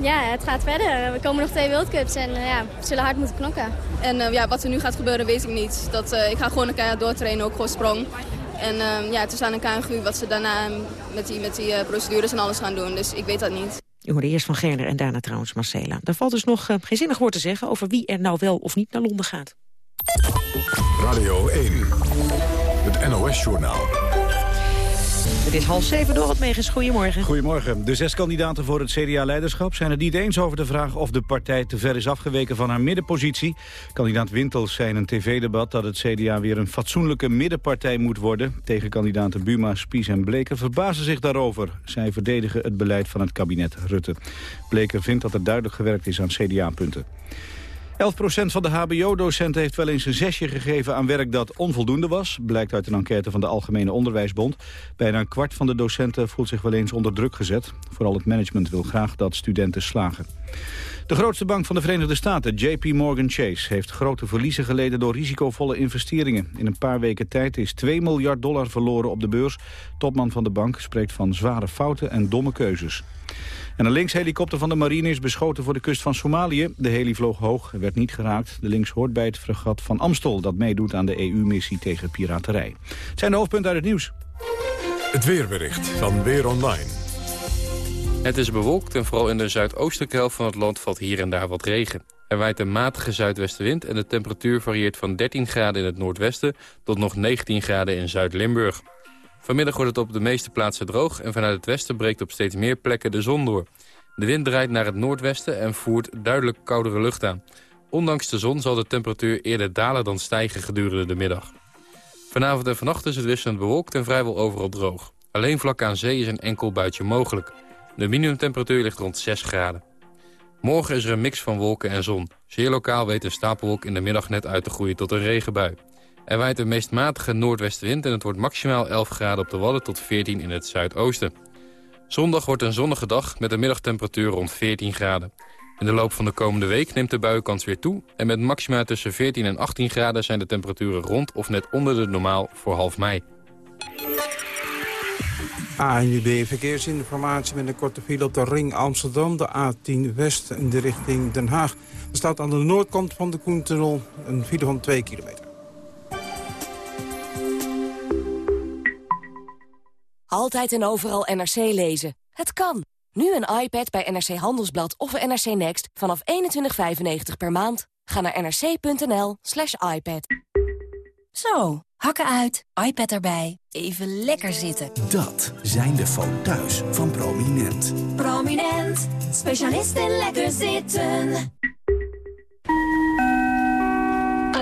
ja, het gaat verder. Er komen nog twee World en eh, ja, we zullen hard moeten knokken.
En eh, ja, wat er nu gaat gebeuren weet ik niet. Dat, eh, ik ga gewoon een keer doortrainen, ook gewoon sprong. En eh, ja, het is aan een KNGU wat ze daarna met die, met die eh, procedures en alles gaan doen. Dus ik weet dat niet.
U hoorde eerst van Gerner en daarna trouwens Marcela. Daar valt dus nog geen zinnig woord te zeggen over wie er nou wel of niet naar Londen gaat.
Radio 1, het NOS-journaal.
Het is half zeven door het Megens. Goedemorgen.
Goedemorgen. De zes kandidaten voor het CDA-leiderschap zijn het niet eens over de vraag of de partij te ver is afgeweken van haar middenpositie. Kandidaat Wintels zei in een tv-debat dat het CDA weer een fatsoenlijke middenpartij moet worden. Tegenkandidaten Buma, Spies en Bleker verbazen zich daarover. Zij verdedigen het beleid van het kabinet Rutte. Bleker vindt dat er duidelijk gewerkt is aan CDA-punten. 11% van de hbo-docenten heeft wel eens een zesje gegeven aan werk dat onvoldoende was. Blijkt uit een enquête van de Algemene Onderwijsbond. Bijna een kwart van de docenten voelt zich wel eens onder druk gezet. Vooral het management wil graag dat studenten slagen. De grootste bank van de Verenigde Staten, JP Morgan Chase... heeft grote verliezen geleden door risicovolle investeringen. In een paar weken tijd is 2 miljard dollar verloren op de beurs. Topman van de bank spreekt van zware fouten en domme keuzes. En een linkshelikopter van de marine is beschoten voor de kust van Somalië. De heli vloog hoog en werd niet geraakt. De links hoort bij het fregat van Amstel... dat meedoet aan de EU-missie tegen piraterij. Het zijn de hoofdpunten uit het nieuws.
Het weerbericht van Weer Online.
Het is bewolkt en vooral in de zuidoostelijke helft van het land valt hier en daar wat regen. Er waait een matige zuidwestenwind en de temperatuur varieert van 13 graden in het noordwesten tot nog 19 graden in Zuid-Limburg. Vanmiddag wordt het op de meeste plaatsen droog en vanuit het westen breekt op steeds meer plekken de zon door. De wind draait naar het noordwesten en voert duidelijk koudere lucht aan. Ondanks de zon zal de temperatuur eerder dalen dan stijgen gedurende de middag. Vanavond en vannacht is het wisselend bewolkt en vrijwel overal droog. Alleen vlak aan zee is een enkel buitje mogelijk. De minimumtemperatuur ligt rond 6 graden. Morgen is er een mix van wolken en zon. Zeer lokaal weet een stapelwolk in de middag net uit te groeien tot een regenbui. Er waait een meest matige noordwestenwind en het wordt maximaal 11 graden op de Wadden tot 14 in het zuidoosten. Zondag wordt een zonnige dag met een middagtemperatuur rond 14 graden. In de loop van de komende week neemt de buienkans weer toe... en met maxima tussen 14 en 18 graden zijn de temperaturen rond of net onder de normaal voor half mei.
ANWB Verkeersinformatie met een korte file op de ring Amsterdam, de A10 West in de richting Den Haag. Er staat aan de noordkant van de Koentunnel een file van 2 kilometer.
Altijd en overal NRC lezen. Het kan. Nu een iPad bij NRC Handelsblad of NRC Next vanaf 21,95 per maand. Ga naar nrc.nl slash iPad.
Zo, hakken uit, iPad erbij, even lekker zitten.
Dat zijn de foto's van Prominent.
Prominent, specialist in lekker zitten.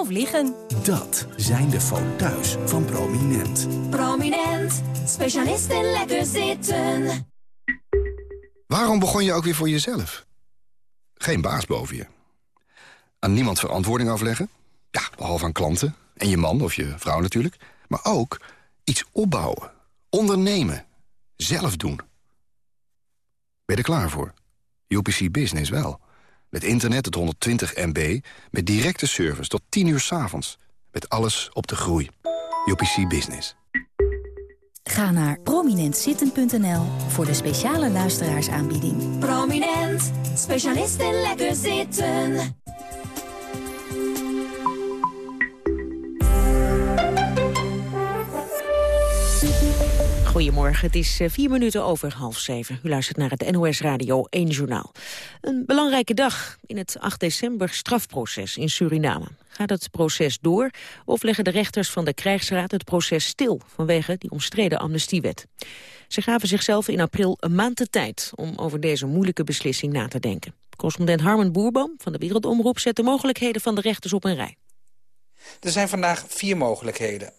of liggen.
Dat zijn de foto's van Prominent.
Prominent, specialist in lekker zitten.
Waarom begon je ook weer voor jezelf? Geen baas boven je. Aan niemand verantwoording afleggen? Ja, behalve aan klanten. En je man of je vrouw natuurlijk. Maar ook iets opbouwen. Ondernemen. Zelf doen. Ben je er klaar voor? UPC Business wel. Met internet tot 120 MB. Met directe service tot 10 uur 's avonds. Met alles op de groei. UPC Business.
Ga naar prominentzitten.nl voor de speciale luisteraarsaanbieding.
Prominent, specialist in lekker zitten.
Goedemorgen, het is eh, vier minuten over half zeven. U luistert naar het NOS Radio 1 Journaal. Een belangrijke dag in het 8 december strafproces in Suriname. Gaat het proces door of leggen de rechters van de krijgsraad het proces stil... vanwege die omstreden amnestiewet? Ze gaven zichzelf in april een maand de tijd om over deze moeilijke beslissing na te denken. Correspondent Harmen Boerboom van de Wereldomroep zet de mogelijkheden van de rechters op een rij.
Er zijn vandaag vier mogelijkheden.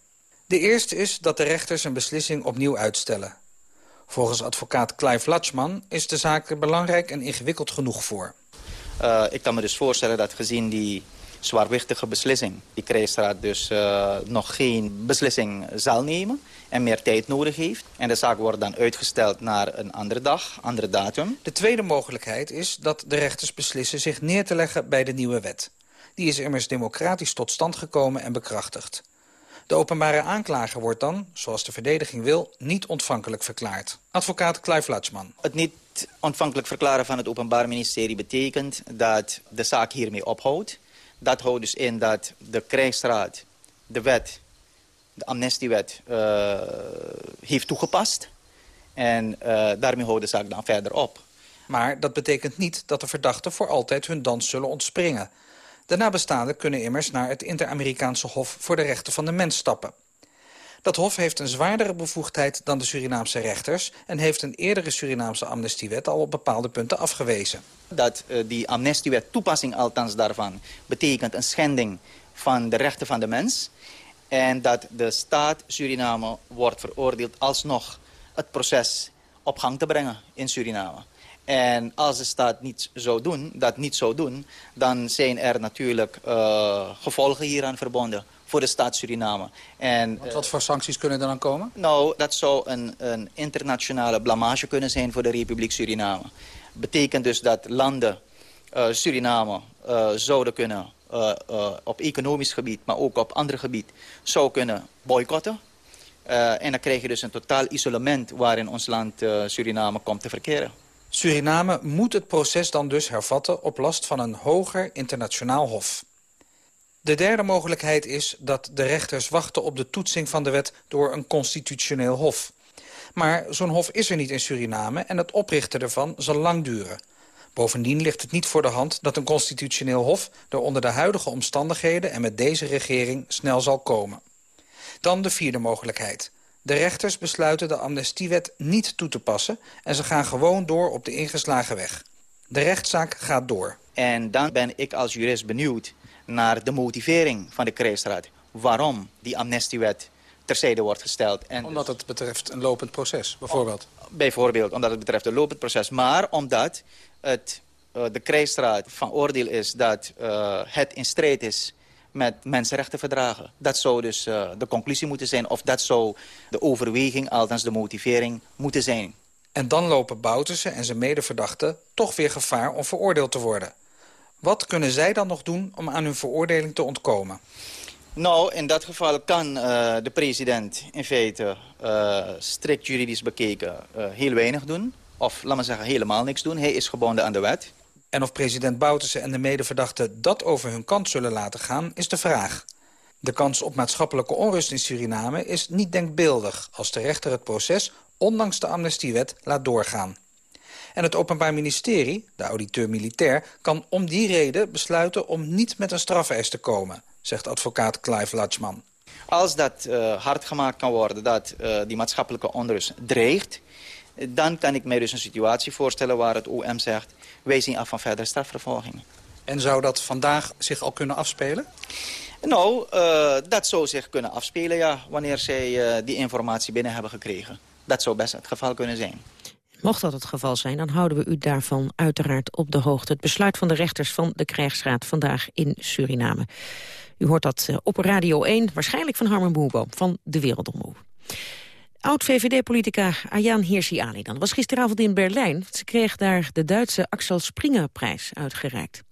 De eerste is dat de rechters een beslissing opnieuw uitstellen. Volgens advocaat Clive Latchman is de zaak er belangrijk en ingewikkeld genoeg voor.
Uh, ik kan me dus voorstellen dat gezien die zwaarwichtige beslissing... die krijgsraad dus uh, nog geen beslissing zal nemen en meer tijd nodig heeft. En de zaak wordt dan uitgesteld naar een andere dag, andere datum.
De tweede mogelijkheid is dat de rechters beslissen zich neer te leggen bij de nieuwe wet. Die is immers democratisch tot stand gekomen en bekrachtigd. De openbare aanklager wordt dan, zoals de verdediging wil, niet ontvankelijk verklaard. Advocaat Clive Latchman.
Het niet ontvankelijk verklaren van het Openbaar Ministerie betekent dat de zaak hiermee ophoudt. Dat houdt dus in dat de krijgsraad de wet, de amnestiewet, uh, heeft toegepast. En uh, daarmee houdt de zaak dan verder op.
Maar dat betekent niet dat de verdachten voor altijd hun dans zullen ontspringen. De nabestaanden kunnen immers naar het Inter-Amerikaanse Hof voor de Rechten van de Mens stappen. Dat hof heeft een zwaardere bevoegdheid dan de Surinaamse rechters... en heeft een eerdere Surinaamse amnestiewet al op bepaalde punten afgewezen.
Dat uh, die amnestiewet, toepassing althans daarvan... betekent een schending van de rechten van de mens... en dat de staat Suriname wordt veroordeeld alsnog het proces op gang te brengen in Suriname. En als de staat niet zou doen, dat niet zou doen... dan zijn er natuurlijk uh, gevolgen hieraan verbonden voor de staat Suriname.
En, wat, wat voor sancties kunnen er dan komen?
Nou, dat zou een, een internationale blamage kunnen zijn voor de Republiek Suriname. Betekent dus dat landen uh, Suriname uh, zouden kunnen... Op economisch gebied, maar ook op ander gebied... zou kunnen boycotten. en dan krijg je dus een totaal isolement... waarin ons land Suriname komt te verkeren.
Suriname moet het proces dan dus hervatten op last van een hoger internationaal hof. De derde mogelijkheid is dat de rechters wachten op de toetsing van de wet door een constitutioneel hof. Maar zo'n hof is er niet in Suriname en het oprichten ervan zal lang duren. Bovendien ligt het niet voor de hand dat een constitutioneel hof er onder de huidige omstandigheden en met deze regering snel zal komen. Dan de vierde mogelijkheid. De rechters besluiten de amnestiewet niet toe te passen... en ze gaan gewoon door op de ingeslagen weg. De rechtszaak gaat door.
En dan ben ik als jurist benieuwd naar de motivering van de krijgsraad. Waarom die amnestiewet terzijde wordt gesteld.
En omdat het betreft een lopend proces, bijvoorbeeld?
Bijvoorbeeld, omdat het betreft een lopend proces. Maar omdat het, uh, de krijgsraad van oordeel is dat uh, het in strijd is met mensenrechtenverdragen. Dat zou dus uh, de conclusie moeten zijn, of dat zou de overweging, althans de motivering, moeten zijn.
En dan lopen Boutersen en zijn medeverdachten toch weer gevaar om veroordeeld te worden. Wat kunnen zij dan nog doen om aan hun veroordeling te ontkomen?
Nou, in dat geval kan uh, de president in feite uh, strikt juridisch bekeken heel weinig doen. Of, laat maar zeggen, helemaal niks doen. Hij is gebonden aan de wet.
En of president Bouterse en de medeverdachten dat over hun kant zullen laten gaan, is de vraag. De kans op maatschappelijke onrust in Suriname is niet denkbeeldig... als de rechter het proces, ondanks de amnestiewet, laat doorgaan. En het Openbaar Ministerie, de auditeur militair... kan om die reden besluiten om niet met een strafeis te komen... zegt advocaat Clive Latchman.
Als dat uh, hard gemaakt kan worden, dat uh, die maatschappelijke onrust dreigt... dan kan ik mij dus een situatie voorstellen waar het OM zegt... wij zien af van verdere strafvervolgingen.
En zou dat vandaag zich al kunnen afspelen?
Nou, uh, dat zou zich kunnen afspelen, ja, wanneer zij uh, die informatie binnen hebben gekregen. Dat zou best het geval kunnen zijn.
Mocht dat het geval zijn, dan houden we u daarvan uiteraard op de hoogte. Het besluit van de rechters van de krijgsraad vandaag in Suriname. U hoort dat uh, op Radio 1, waarschijnlijk van Harmen Boerboom van de Wereldomroep. Oud-VVD-politica Ayaan Hirsi Ali dan was gisteravond in Berlijn. Ze kreeg daar de Duitse Axel Springer-prijs uitgereikt.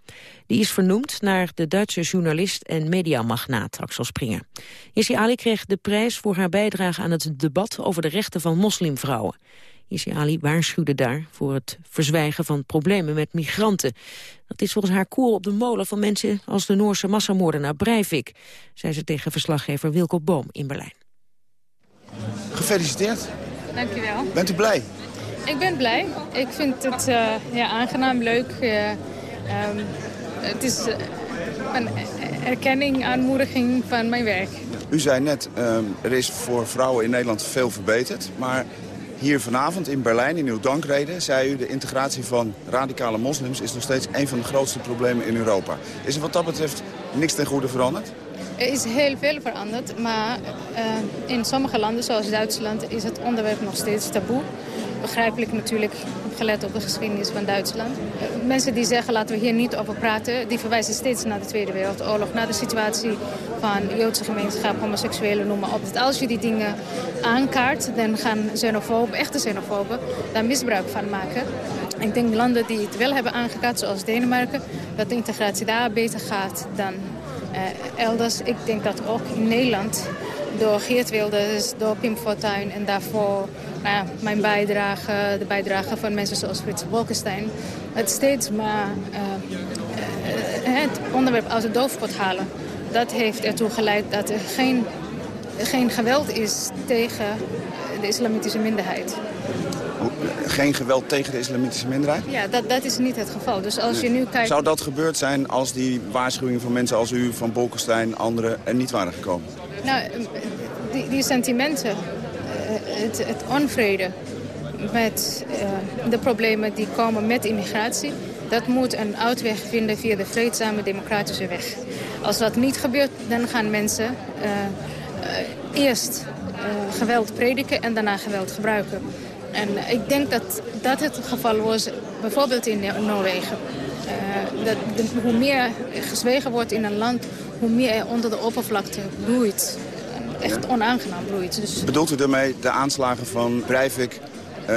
Die is vernoemd naar de Duitse journalist en mediamagnaat Axel Springer. Hirsi Ali kreeg de prijs voor haar bijdrage aan het debat over de rechten van moslimvrouwen. Hirsi Ali waarschuwde daar voor het verzwijgen van problemen met migranten. Dat is volgens haar koer op de molen van mensen als de Noorse massamoordenaar Breivik, zei ze tegen verslaggever Wilco Boom in Berlijn.
Gefeliciteerd. Dankjewel.
Bent u blij?
Ik ben blij. Ik vind het eh, ja, aangenaam, leuk. eh, ehm, het is eh, een erkenning, aanmoediging van mijn werk.
U zei net, ehm, er is voor vrouwen in Nederland veel verbeterd. Maar hier vanavond in Berlijn, in uw dankreden, zei u... de integratie van radicale moslims is nog steeds een van de grootste problemen in Europa. Is er wat dat betreft niks ten goede veranderd?
Er is heel veel veranderd, maar eh, in sommige landen, zoals Duitsland, is het onderwerp nog steeds taboe. Begrijpelijk natuurlijk, gelet op de geschiedenis van Duitsland. Eh, mensen die zeggen, laten we hier niet over praten, die verwijzen steeds naar de Tweede Wereldoorlog, naar de situatie van Joodse gemeenschap, homoseksuelen, noem maar op. Als je die dingen aankaart, dan gaan xenofoben, echte xenofoben, daar misbruik van maken. Ik denk landen die het wel hebben aangekaart, zoals Denemarken, dat de integratie daar beter gaat dan elders. Ik denk dat ook in Nederland door Geert Wilders, door Pim Fortuyn en daarvoor nou mijn bijdrage, de bijdrage van mensen zoals Frits Bolkestein, het steeds maar eh, eh, het onderwerp uit de doofpot halen. Dat heeft ertoe geleid dat er geen, geen geweld is tegen de islamitische minderheid.
Geen geweld tegen de islamitische minderheid?
Ja, dat, dat is niet het geval. Dus als je nu kijkt...
Zou dat gebeurd zijn als die waarschuwingen van mensen als u, van Bolkestein, anderen er niet waren gekomen?
Nou, die, die sentimenten, eh, het, het onvrede met eh, de problemen die komen met immigratie... dat moet een uitweg vinden via de vreedzame democratische weg. Als dat niet gebeurt, dan gaan mensen eh, eh, eerst eh, geweld prediken en daarna geweld gebruiken. En ik denk dat dat het geval was bijvoorbeeld in Noorwegen. Eh, dat, de- hoe meer gezwegen wordt in een land, hoe meer er onder de oppervlakte bloeit. Echt onaangenaam bloeit. Dus
Bedoelt u daarmee de aanslagen van Breivik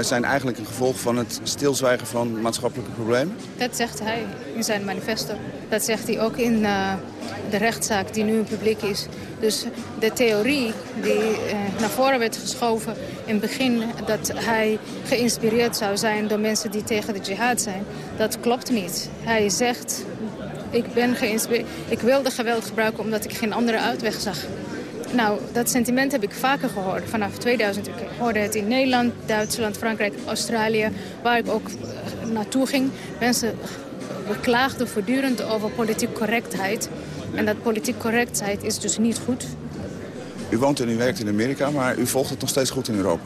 zijn eigenlijk een gevolg van het stilzwijgen van maatschappelijke problemen?
dat zegt hij in zijn manifesto. Dat zegt hij ook in eh, de rechtszaak die nu in publiek is. Dus de theorie die eh, naar voren werd geschoven in het begin... dat hij geïnspireerd zou zijn door mensen die tegen de jihad zijn... dat klopt niet. Hij zegt, ik, ben geïnspireerd, ik wilde geweld gebruiken omdat ik geen andere uitweg zag. Nou, dat sentiment heb ik vaker gehoord vanaf 2000. Ik hoorde het in Nederland, Duitsland, Frankrijk, Australië, waar ik ook eh, naartoe ging. Mensen beklaagden voortdurend over politiek correctheid. En dat politiek correctheid is dus niet goed.
U woont en u werkt in Amerika, maar u volgt het nog steeds goed in Europa.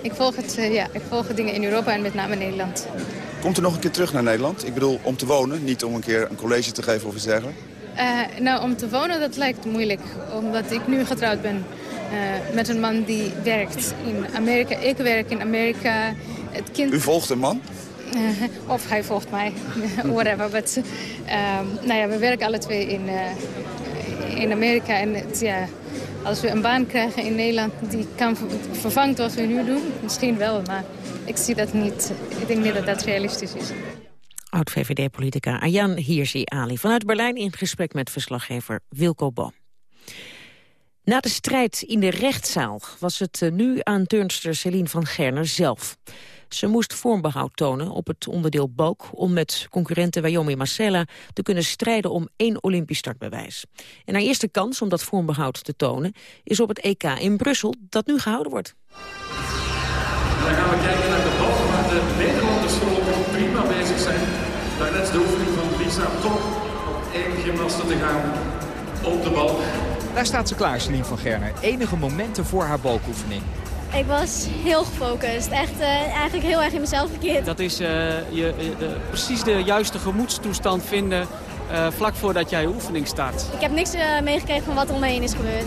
Ik volg, het, eh, ja, ik volg dingen in Europa en met name Nederland.
Komt u nog een keer terug naar Nederland? Ik bedoel, om te wonen, niet om een keer een college te geven of iets dergelijks.
Eh, nou, om te wonen, dat lijkt moeilijk. Omdat ik nu getrouwd ben eh, met een man die werkt in Amerika. Ik werk in Amerika. Het kind...
U volgt een man?
Eh, of hij volgt mij, whatever. But, ehm, nou ja, we werken alle twee in, in Amerika. En het, ja, als we een baan krijgen in Nederland die kan ver- vervangt wat we nu doen, misschien wel. Maar ik zie dat niet. Ik denk niet dat dat realistisch is.
Oud-VVD-politica Ayan Hirsi Ali vanuit Berlijn in gesprek met verslaggever Wilco Boom. Na de strijd in de rechtszaal was het eh, nu aan turnster Celine van Gerner zelf. Ze moest vormbehoud tonen op het onderdeel balk... om met concurrente Wyoming Marcella te kunnen strijden om één Olympisch startbewijs. En haar eerste kans om dat vormbehoud te tonen... is op het EK in Brussel, dat nu gehouden wordt.
Dan gaan we kijken naar de bal waar de Nederlanders voorlopig prima bezig zijn. Daarnet de oefening van Lisa Top op één gymnaste te gaan op de bal.
Daar staat ze klaar, Celine van Gerner. Enige momenten voor haar balkoefening.
Ik was heel gefocust. Echt eh, eigenlijk heel erg in mezelf verkeerd.
Dat is eh, je, de, precies de juiste gemoedstoestand vinden eh, vlak voordat jij je oefening start.
Ik heb niks eh, meegekregen van wat er omheen is gebeurd.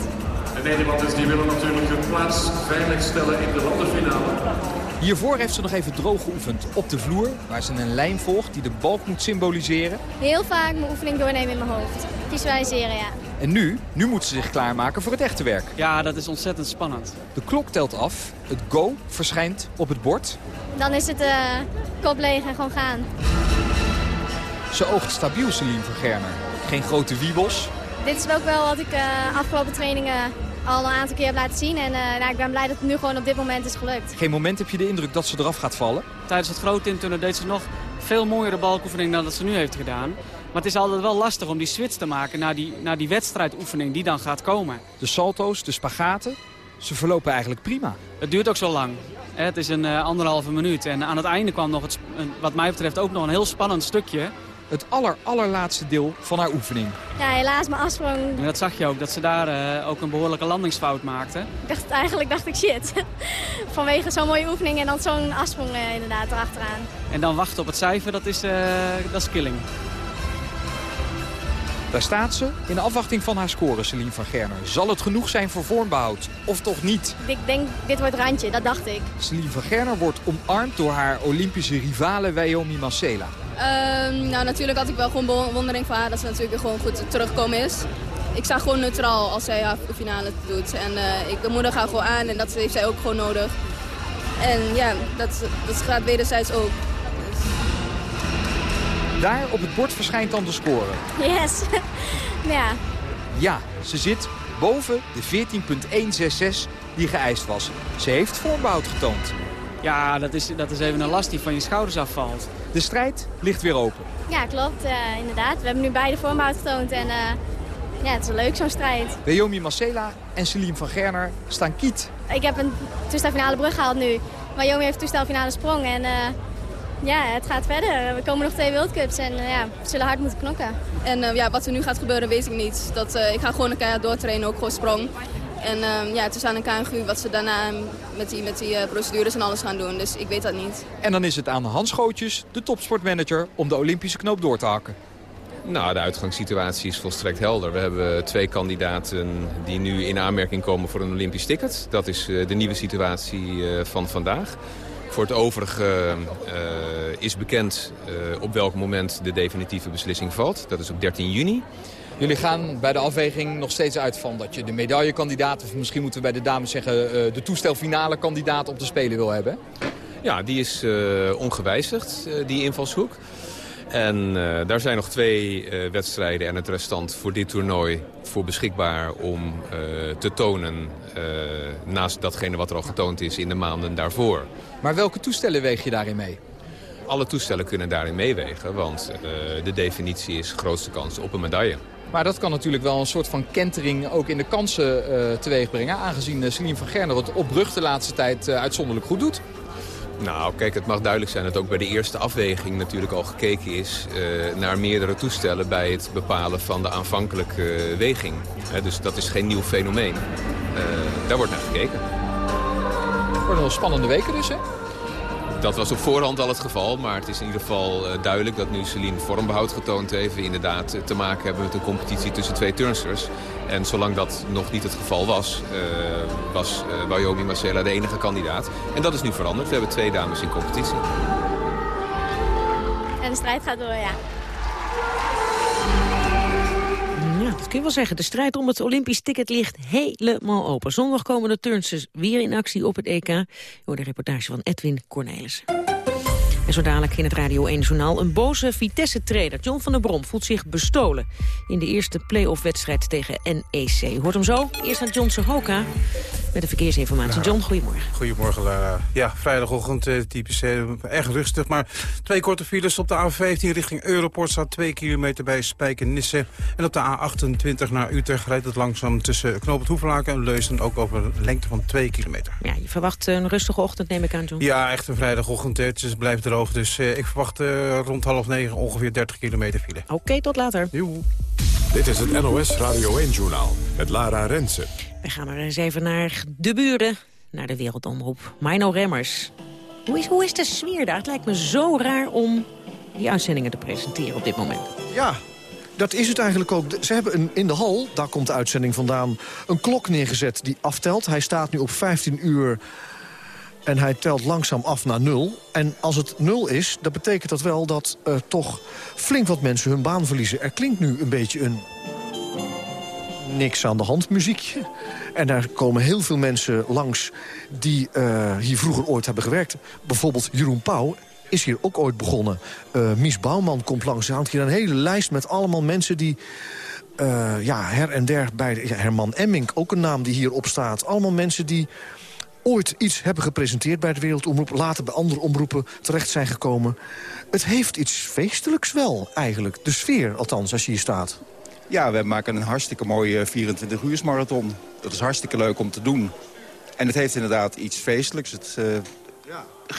De Nederlanders die willen natuurlijk hun plaats veilig stellen in de landenfinale.
Hiervoor heeft ze nog even droog geoefend op de vloer... waar ze een lijn volgt die de balk moet symboliseren.
Heel vaak mijn oefening doornemen in mijn hoofd. Visualiseren, ja.
En nu, nu moet ze zich klaarmaken voor het echte werk.
Ja, dat is ontzettend spannend.
De klok telt af, het go verschijnt op het bord.
Dan is het eh, kop leeg en gewoon gaan.
Ze oogt stabiel, Celine van Gerner. Geen grote wiebels.
Dit is ook wel wat ik eh afgelopen trainingen al een aantal keer heb laten zien. En eh, nou, ik ben blij dat het nu gewoon op dit moment is gelukt.
Geen moment heb je de indruk dat ze eraf gaat vallen.
Tijdens het grote inturnen deed ze nog veel mooiere balkoefening dan dat ze nu heeft gedaan. Maar het is altijd wel lastig om die switch te maken naar die, naar die wedstrijdoefening die dan gaat komen.
De salto's, de spagaten. ze verlopen eigenlijk prima.
Het duurt ook zo lang. Het is een eh, anderhalve minuut. En aan het einde kwam nog, het, wat mij betreft, ook nog een heel spannend stukje.
Het aller, allerlaatste deel van haar oefening.
Ja, helaas, mijn afsprong.
En dat zag je ook, dat ze daar eh, ook een behoorlijke landingsfout maakte.
Ik dacht, eigenlijk dacht ik shit. Vanwege zo'n mooie oefening en dan zo'n afsprong eh, inderdaad erachteraan.
En dan wachten op het cijfer, dat is, eh, dat is killing.
Daar staat ze, in afwachting van haar score, Celine van Gerner. Zal het genoeg zijn voor vormbehoud? Of toch niet?
Ik denk, dit wordt randje, dat dacht ik.
Celine van Gerner wordt omarmd door haar Olympische rivale Wyoming Marcela.
Ehm, nou, natuurlijk had ik wel gewoon bewondering voor haar dat ze natuurlijk weer gewoon goed terugkomen is. Ik sta gewoon neutraal als zij haar finale doet. En eh, ik moedig haar gewoon aan en dat heeft zij ook gewoon nodig. En ja, dat, dat gaat wederzijds ook.
Daar op het bord verschijnt dan de score.
Yes. ja,
Ja, ze zit boven de 14.166 die geëist was. Ze heeft vormbehoud getoond.
Ja, dat is, dat is even een last die van je schouders afvalt.
De strijd ligt weer open.
ja klopt, eh, inderdaad. We hebben nu beide vormbehoud getoond en eh, ja, het is wel leuk zo'n strijd.
Wyoming Marcela en Celine van Gerner staan kiet.
Ik heb een toestelfinale brug gehaald nu. Wyoming heeft toestelfinale sprong en eh, ja, het gaat verder. Er komen nog twee World en eh, ja, we zullen hard moeten knokken.
En eh, ja, wat er nu gaat gebeuren weet ik niet. Dat, eh, ik ga gewoon een keihard doortrainen, ook gewoon sprong. En ehm, ja, het is aan de KNGU wat ze daarna met die, met die eh, procedures en alles gaan doen. Dus ik weet dat niet.
En dan is het aan Hans Gootjes, de topsportmanager, om de Olympische knoop door te hakken.
Nou, de uitgangssituatie is volstrekt helder. We hebben twee kandidaten die nu in aanmerking komen voor een Olympisch ticket. Dat is eh, de nieuwe situatie eh, van vandaag. Voor het overige eh, is bekend eh, op welk moment de definitieve beslissing valt. Dat is op 13 juni.
Jullie gaan bij de afweging nog steeds uit van dat je de medaillekandidaat... of misschien moeten we bij de dames zeggen eh, de toestelfinale kandidaat op de Spelen wil hebben.
Ja, die is eh, ongewijzigd, eh, die invalshoek. En daar zijn nog twee wedstrijden en het restant voor dit toernooi voor beschikbaar om te tonen naast datgene wat er al getoond is in de maanden daarvoor.
Maar welke toestellen weeg je daarin mee?
Alle toestellen kunnen daarin meewegen, want de definitie is grootste kans op een medaille.
Maar dat kan natuurlijk wel een soort van kentering ook in de kansen eh teweeg brengen. Aangezien uh, Celine van Gerner het op brug de laatste tijd eh, uitzonderlijk goed doet.
Nou, kijk, het mag duidelijk zijn dat ook bij de eerste afweging natuurlijk al gekeken is eh, naar meerdere toestellen bij het bepalen van de aanvankelijke eh, weging. Dus dat is geen nieuw fenomeen. Eh, daar wordt naar gekeken.
Het worden wel spannende weken dus, hè?
Dat was op voorhand al het geval, maar het is in ieder geval eh, duidelijk dat nu Celine vormbehoud getoond heeft. We inderdaad eh, te maken hebben met een competitie tussen twee turnsters. En zolang dat nog niet het geval was, eh, was eh Wyoming de enige kandidaat. En dat is nu veranderd. We hebben twee dames in competitie.
En de strijd gaat door, ja.
Ja, dat kun je wel zeggen. De strijd om het Olympisch ticket ligt helemaal open. Zondag komen de turnsters weer in actie op het EK. Door de reportage van Edwin Cornelissen. En zo dadelijk in het Radio 1-journaal een boze Vitesse-trainer. John van der Brom voelt zich bestolen in de eerste play-off-wedstrijd tegen NEC. Hoort hem zo. Eerst aan John Sohoka met de verkeersinformatie. John, goedemorgen.
Goedemorgen, Lara. Ja, vrijdagochtend eh, typisch eh, erg rustig. Maar twee korte files op de A15 richting Europort staat 2 kilometer bij Spijkenisse. En op de A28 naar Utrecht rijdt het langzaam tussen Knoop het Hoevelaken en Leusden ook over een lengte van 2 kilometer.
Ja, je verwacht een rustige ochtend, neem ik aan, John.
Ja, echt een vrijdagochtend. Het blijft droog, dus eh, ik verwacht eh, rond half negen ongeveer 30 kilometer file.
Oké, tot later.
Dit is het NOS Radio 1-journaal met Lara Rensen.
We gaan maar eens even naar de buren, naar de wereldomroep. Mino Remmers. Hoe is, hoe is de sfeer daar? Het lijkt me zo raar om die uitzendingen te presenteren op dit moment.
Ja, dat is het eigenlijk ook. Ze hebben een, in de hal, daar komt de uitzending vandaan... een klok neergezet die aftelt. Hij staat nu op 15 uur en hij telt langzaam af naar nul. En als het nul is, dan betekent dat wel dat uh, toch flink wat mensen hun baan verliezen. Er klinkt nu een beetje een niks aan de hand muziekje. En daar komen heel veel mensen langs die uh, hier vroeger ooit hebben gewerkt. Bijvoorbeeld Jeroen Pauw is hier ook ooit begonnen. Uh, Mies Bouwman komt langs. Er hangt hier een hele lijst met allemaal mensen die... Ja, her en der bij Herman Emmink, ook een naam die hierop staat. Allemaal mensen die ooit iets hebben gepresenteerd bij de Wereldomroep... later bij andere omroepen terecht zijn gekomen. Het heeft iets feestelijks wel, eigenlijk. De sfeer, althans, als je hier staat.
Ja, we maken een hartstikke mooie 24-uursmarathon. Dat is hartstikke leuk om te doen. En het heeft inderdaad iets feestelijks. Het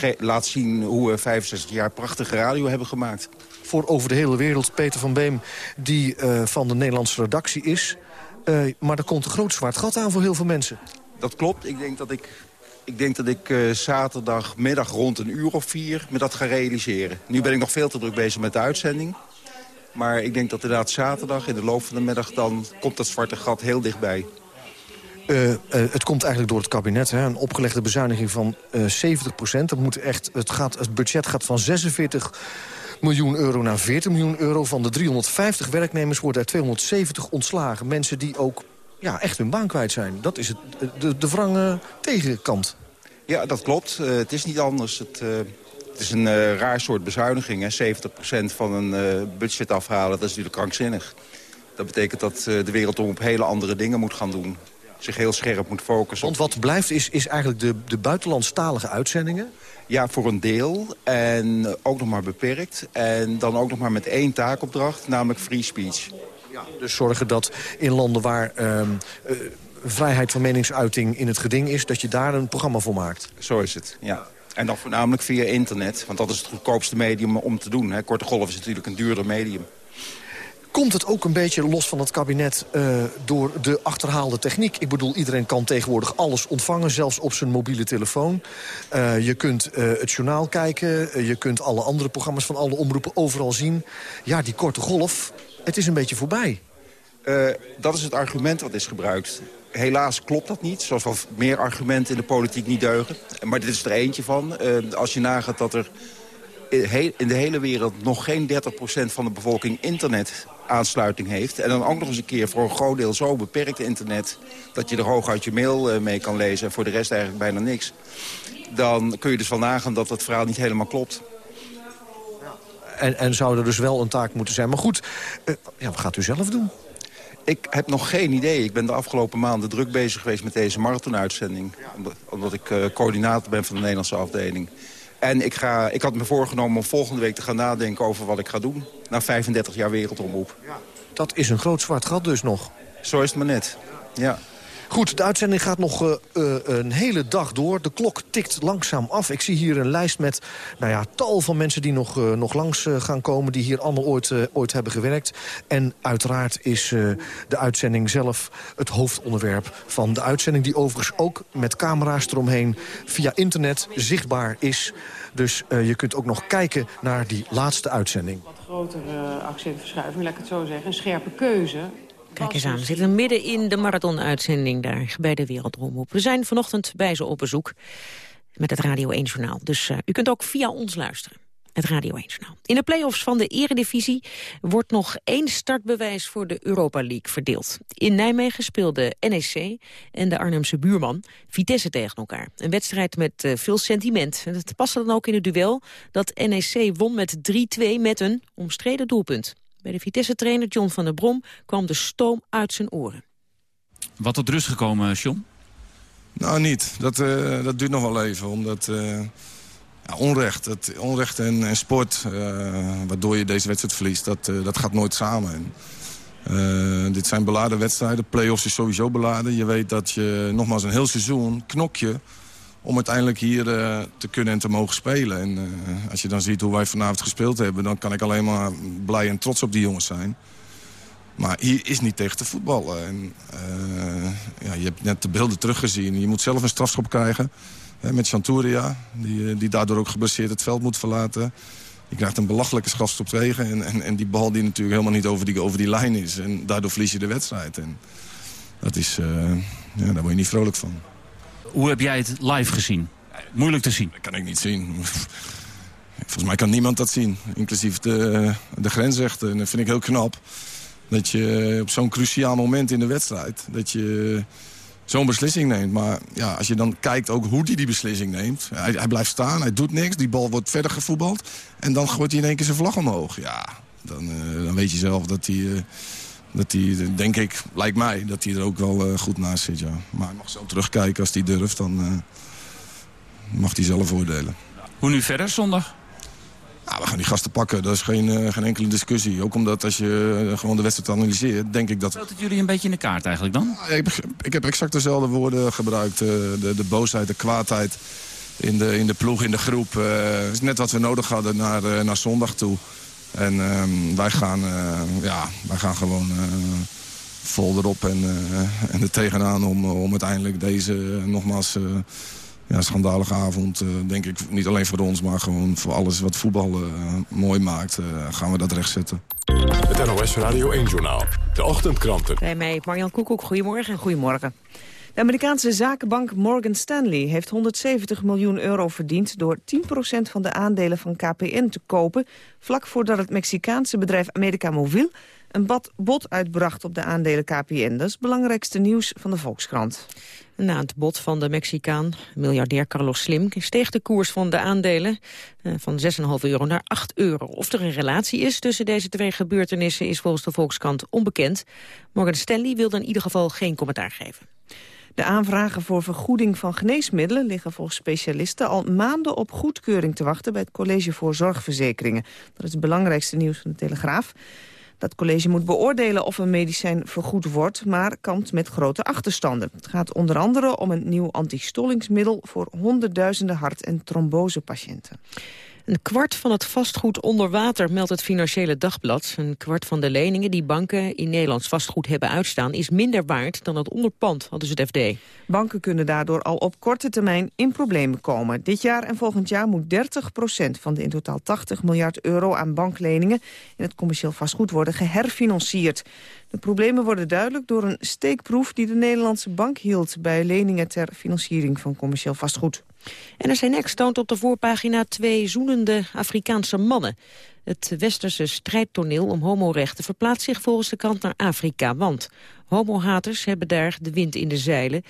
eh, laat zien hoe we 65 jaar prachtige radio hebben gemaakt.
Voor over de hele wereld Peter van Beem, die eh, van de Nederlandse redactie is. Eh, maar er komt een groot zwart gat aan voor heel veel mensen.
Dat klopt. Ik denk dat ik, ik, denk dat ik eh, zaterdagmiddag rond een uur of vier me dat ga realiseren. Nu ben ik nog veel te druk bezig met de uitzending. Maar ik denk dat inderdaad zaterdag in de loop van de middag... dan komt dat zwarte gat heel dichtbij.
Eh, eh, het komt eigenlijk door het kabinet. Hè? Een opgelegde bezuiniging van eh 70 procent. Dat moet echt, het, gaat, het budget gaat van 46 miljoen euro naar 40 miljoen euro. Van de 350 werknemers worden er 270 ontslagen. Mensen die ook ja, echt hun baan kwijt zijn. Dat is het, de, de wrange tegenkant.
Ja, dat klopt. Eh, het is niet anders. Het, eh, het is een eh, raar soort bezuiniging. Hè. 70% van een budget afhalen, dat is natuurlijk krankzinnig. Dat betekent dat de wereld om op hele andere dingen moet gaan doen. Zich heel scherp moet focussen.
Want wat blijft is, is eigenlijk de, de buitenlandstalige uitzendingen.
Ja, voor een deel. En ook nog maar beperkt. En dan ook nog maar met één taakopdracht, namelijk free speech.
Dus zorgen dat in landen waar ehm, eh, vrijheid van meningsuiting in het geding is... dat je daar een programma voor maakt.
Zo is het, ja. En dan voornamelijk via internet, want dat is het goedkoopste medium om te doen. Hè. Korte golf is natuurlijk een duurder medium.
Komt het ook een beetje los van het kabinet eh, door de achterhaalde techniek? Ik bedoel, iedereen kan tegenwoordig alles ontvangen, zelfs op zijn mobiele telefoon. Eh, je kunt eh, het journaal kijken, je kunt alle andere programma's van alle omroepen overal zien. Ja, die korte golf, het is een beetje voorbij.
Dat is het argument wat is gebruikt. Helaas klopt dat niet, zoals wel meer argumenten in de politiek niet deugen. Maar dit is er eentje van. Eh, als je nagaat dat er in de hele wereld nog geen 30% van de bevolking internet aansluiting heeft. En dan ook nog eens een keer voor een groot deel zo beperkt internet... dat je er hooguit je mail eh, mee kan lezen en voor de rest eigenlijk bijna niks. Dan kun je dus wel nagaan dat het verhaal niet helemaal klopt.
En, en zou er dus wel een taak moeten zijn. Maar goed, eh, ja, wat gaat u zelf doen?
Ik heb nog geen idee. Ik ben de afgelopen maanden druk bezig geweest met deze marathonuitzending. Omdat, omdat ik eh, coördinator ben van de Nederlandse afdeling. En ik, ga, ik had me voorgenomen om volgende week te gaan nadenken over wat ik ga doen. Na 35 jaar wereldomroep.
Dat is een groot zwart gat dus nog.
Zo is het maar net. Ja.
Goed, de uitzending gaat nog eh, eh, een hele dag door. De klok tikt langzaam af. Ik zie hier een lijst met nou ja, tal van mensen die nog, eh, nog langs gaan komen... die hier allemaal ooit, ooit hebben gewerkt. En uiteraard is de uitzending zelf het hoofdonderwerp van de uitzending... die overigens ook met camera's eromheen via internet zichtbaar is. Dus je kunt ook nog kijken naar die laatste uitzending.
grotere accentverschuiving, laat ik het zo zeggen. Een scherpe keuze.
Kijk eens aan, we zitten midden in de marathon-uitzending daar bij de Wereldomroep. We zijn vanochtend bij ze op bezoek met het Radio 1-journaal. Dus eh, u kunt ook via ons luisteren. Het Radio 1-journaal. In de play-offs van de eredivisie wordt nog één startbewijs voor de Europa League verdeeld. In Nijmegen speelden NEC en de Arnhemse buurman Vitesse tegen elkaar. Een wedstrijd met eh, veel sentiment. En dat paste dan ook in het duel dat NEC won met 3-2 met een omstreden doelpunt. Bij de Vitesse-trainer John van der Brom kwam de stoom uit zijn oren.
Wat tot rust gekomen, John?
Nou, niet. Dat, eh, dat duurt nog wel even. Omdat eh, ja, onrecht, het, onrecht en, en sport, eh, waardoor je deze wedstrijd verliest, dat, eh, dat gaat nooit samen. En, eh, dit zijn beladen wedstrijden. Play-offs is sowieso beladen. Je weet dat je nogmaals een heel seizoen knok je om uiteindelijk hier eh, te kunnen en te mogen spelen. En eh, als je dan ziet hoe wij vanavond gespeeld hebben... dan kan ik alleen maar blij en trots op die jongens zijn. Maar hier is niet tegen te voetballen. En, eh, ja, je hebt net de beelden teruggezien. Je moet zelf een strafschop krijgen hè, met Chanturia. Die, die daardoor ook geblesseerd het veld moet verlaten. Je krijgt een belachelijke strafschop tegen. En, en, en die bal die natuurlijk helemaal niet over die, over die lijn is. En daardoor verlies je de wedstrijd. En dat is, ja, daar word je niet vrolijk van.
Hoe heb jij het live gezien? Moeilijk te zien.
Dat kan ik niet zien. Volgens mij kan niemand dat zien. Inclusief de, de. En dat vind ik heel knap. Dat je op zo'n cruciaal moment in de wedstrijd... dat je zo'n beslissing neemt. Maar ja, als je dan kijkt ook hoe hij die beslissing neemt... Hij, hij blijft staan, hij doet niks, die bal wordt verder gevoetbald... en dan gooit hij in één keer zijn vlag omhoog. Ja, dan, eh, dan weet je zelf dat hij... eh, dat hij, denk ik, lijkt mij, dat hij er ook wel eh, goed naast zit, ja. Maar hij mag zo terugkijken als hij durft, dan eh, mag hij zelf oordelen.
Hoe nu verder zondag?
Nou, we gaan die gasten pakken. Dat is geen, eh, geen enkele discussie. Ook omdat als je gewoon de wedstrijd analyseert, denk ik dat...
Stoot het jullie een beetje in de kaart eigenlijk dan?
Ja, ik, heb- ik heb exact dezelfde woorden gebruikt. de, de boosheid, de kwaadheid in de, in de ploeg, in de groep. Het is net wat we nodig hadden naar, naar zondag toe. En ehm, wij, gaan, eh, ja, wij gaan gewoon eh, vol erop en, eh, en er tegenaan... om, om uiteindelijk deze, nogmaals, eh, ja, schandalige avond... eh, denk ik, niet alleen voor ons, maar gewoon voor alles wat voetbal eh, mooi maakt... eh, gaan we dat rechtzetten.
Het NOS Radio 1-journaal. De ochtendkranten.
Bij mij Marjan Koekoek, goedemorgen en goedemorgen. De Amerikaanse zakenbank Morgan Stanley heeft 170 miljoen euro verdiend... door 10% van de aandelen van KPN te kopen... vlak voordat het Mexicaanse bedrijf America Mobil... een bod uitbracht op de aandelen KPN. Dat is het belangrijkste nieuws van de Volkskrant. Na het bod van de Mexicaan, miljardair Carlos Slim... steeg de koers van de aandelen eh, van 6,5 euro naar 8 euro. Of er een relatie is tussen deze twee gebeurtenissen... is volgens de Volkskrant onbekend. Morgan Stanley wilde in ieder geval geen commentaar geven. De aanvragen voor vergoeding van geneesmiddelen liggen volgens specialisten al maanden op goedkeuring te wachten bij het College voor Zorgverzekeringen. Dat is het belangrijkste nieuws van de Telegraaf. Dat college moet beoordelen of een medicijn vergoed wordt, maar kampt met grote achterstanden. Het gaat onder andere om een nieuw antistollingsmiddel voor honderdduizenden hart- en trombosepatiënten. Een kwart van het vastgoed onder water, meldt het Financiële Dagblad. Een kwart van de leningen die banken in Nederlands vastgoed hebben uitstaan... is minder waard dan het onderpand, hadden het FD. Banken kunnen daardoor al op korte termijn in problemen komen. Dit jaar en volgend jaar moet 30% van de in totaal 80 miljard euro aan bankleningen... in het commercieel vastgoed worden geherfinancierd. De problemen worden duidelijk door een steekproef die de Nederlandse bank hield... bij leningen ter financiering van commercieel vastgoed. NRC Next toont op de voorpagina twee zoenende Afrikaanse mannen. Het westerse strijdtoneel om homorechten verplaatst zich volgens de krant naar Afrika. Want homohaters hebben daar de wind in de zeilen.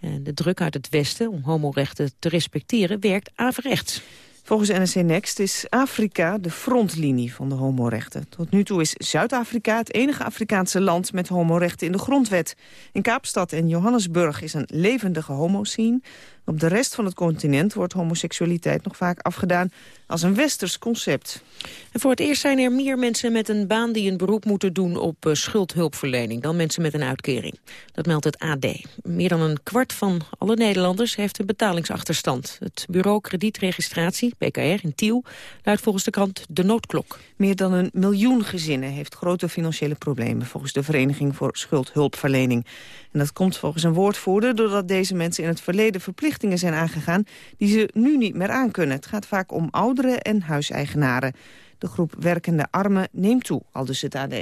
En de druk uit het westen om homorechten te respecteren werkt averechts. Volgens NRC Next is Afrika de frontlinie van de homorechten. Tot nu toe is Zuid-Afrika het enige Afrikaanse land met homorechten in de grondwet. In Kaapstad en Johannesburg is een levendige homoscene. Op de rest van het continent wordt homoseksualiteit nog vaak afgedaan als een westers concept. En voor het eerst zijn er meer mensen met een baan die een beroep moeten doen op eh, schuldhulpverlening dan mensen met een uitkering. Dat meldt het AD. Meer dan een kwart van alle Nederlanders heeft een betalingsachterstand. Het bureau kredietregistratie, BKR in Tiel, luidt volgens de krant de noodklok. Meer dan een miljoen gezinnen heeft grote financiële problemen volgens de Vereniging voor Schuldhulpverlening. En dat komt volgens een woordvoerder doordat deze mensen in het verleden verplichtingen zijn aangegaan die ze nu niet meer aankunnen. Het gaat vaak om ouderen en huiseigenaren. De groep werkende armen neemt toe, al dus het AD.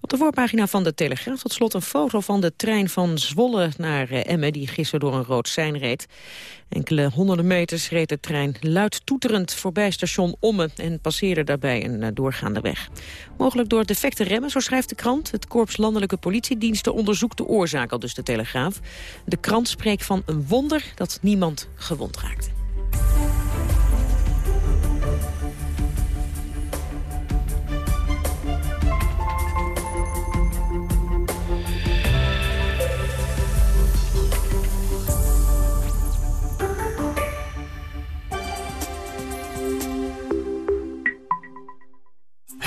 Op de voorpagina van de Telegraaf tot slot een foto van de trein van Zwolle naar eh, Emmen... die gisteren door een rood sein reed. Enkele honderden meters reed de trein luid toeterend voorbij station Ommen... en passeerde daarbij een eh, doorgaande weg. Mogelijk door defecte remmen, zo schrijft de krant. Het Korps Landelijke Politiediensten onderzoekt de oorzaak, al dus de Telegraaf. De krant spreekt van een wonder dat niemand gewond raakte.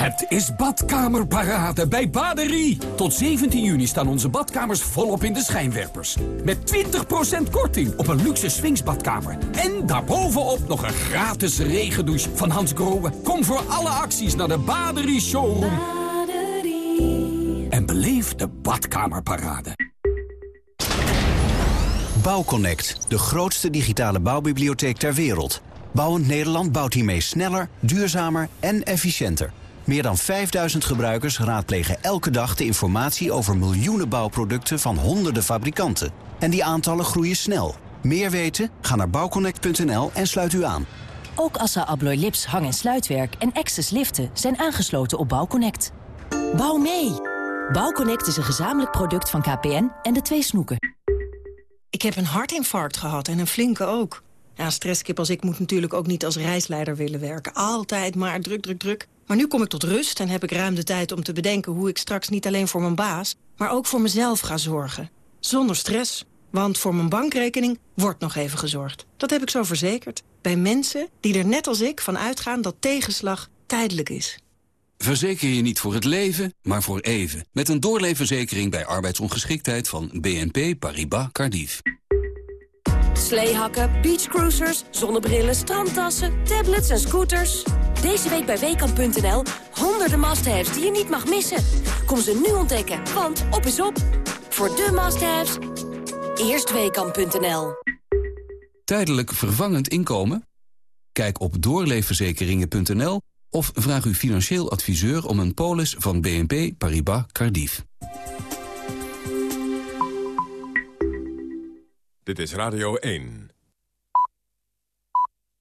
Het is badkamerparade bij Baderie. Tot 17 juni staan onze badkamers volop in de schijnwerpers. Met 20% korting op een luxe swingsbadkamer. En daarbovenop nog een gratis regendouche van Hans Grohe. Kom voor alle acties naar de Baderie Showroom. En beleef de badkamerparade.
Bouwconnect, de grootste digitale bouwbibliotheek ter wereld. Bouwend Nederland bouwt hiermee sneller, duurzamer en efficiënter. Meer dan 5000 gebruikers raadplegen elke dag de informatie over miljoenen bouwproducten van honderden fabrikanten. En die aantallen groeien snel. Meer weten? Ga naar bouwconnect.nl en sluit u aan.
Ook Assa Abloy Lips hang- en sluitwerk en Access liften zijn aangesloten op Bouwconnect. Bouw mee! Bouwconnect is een gezamenlijk product van KPN en de twee snoeken.
Ik heb een hartinfarct gehad en een flinke ook. Ja, stresskip als ik moet natuurlijk ook niet als reisleider willen werken. Altijd maar druk, druk, druk. Maar nu kom ik tot rust en heb ik ruim de tijd om te bedenken... hoe ik straks niet alleen voor mijn baas, maar ook voor mezelf ga zorgen. Zonder stress, want voor mijn bankrekening wordt nog even gezorgd. Dat heb ik zo verzekerd. Bij mensen die er net als ik van uitgaan dat tegenslag tijdelijk is.
Verzeker je niet voor het leven, maar voor even. Met een doorleefverzekering bij arbeidsongeschiktheid van BNP Paribas Cardiff.
Sleehakken, beachcruisers, zonnebrillen, strandtassen, tablets en scooters. Deze week bij Weekamp.nl honderden must-haves die je niet mag missen. Kom ze nu ontdekken, want op is op. Voor de must-haves, eerst.
Tijdelijk vervangend inkomen? Kijk op doorleefverzekeringen.nl of vraag uw financieel adviseur om een polis van BNP Paribas Cardiff.
Dit is Radio 1.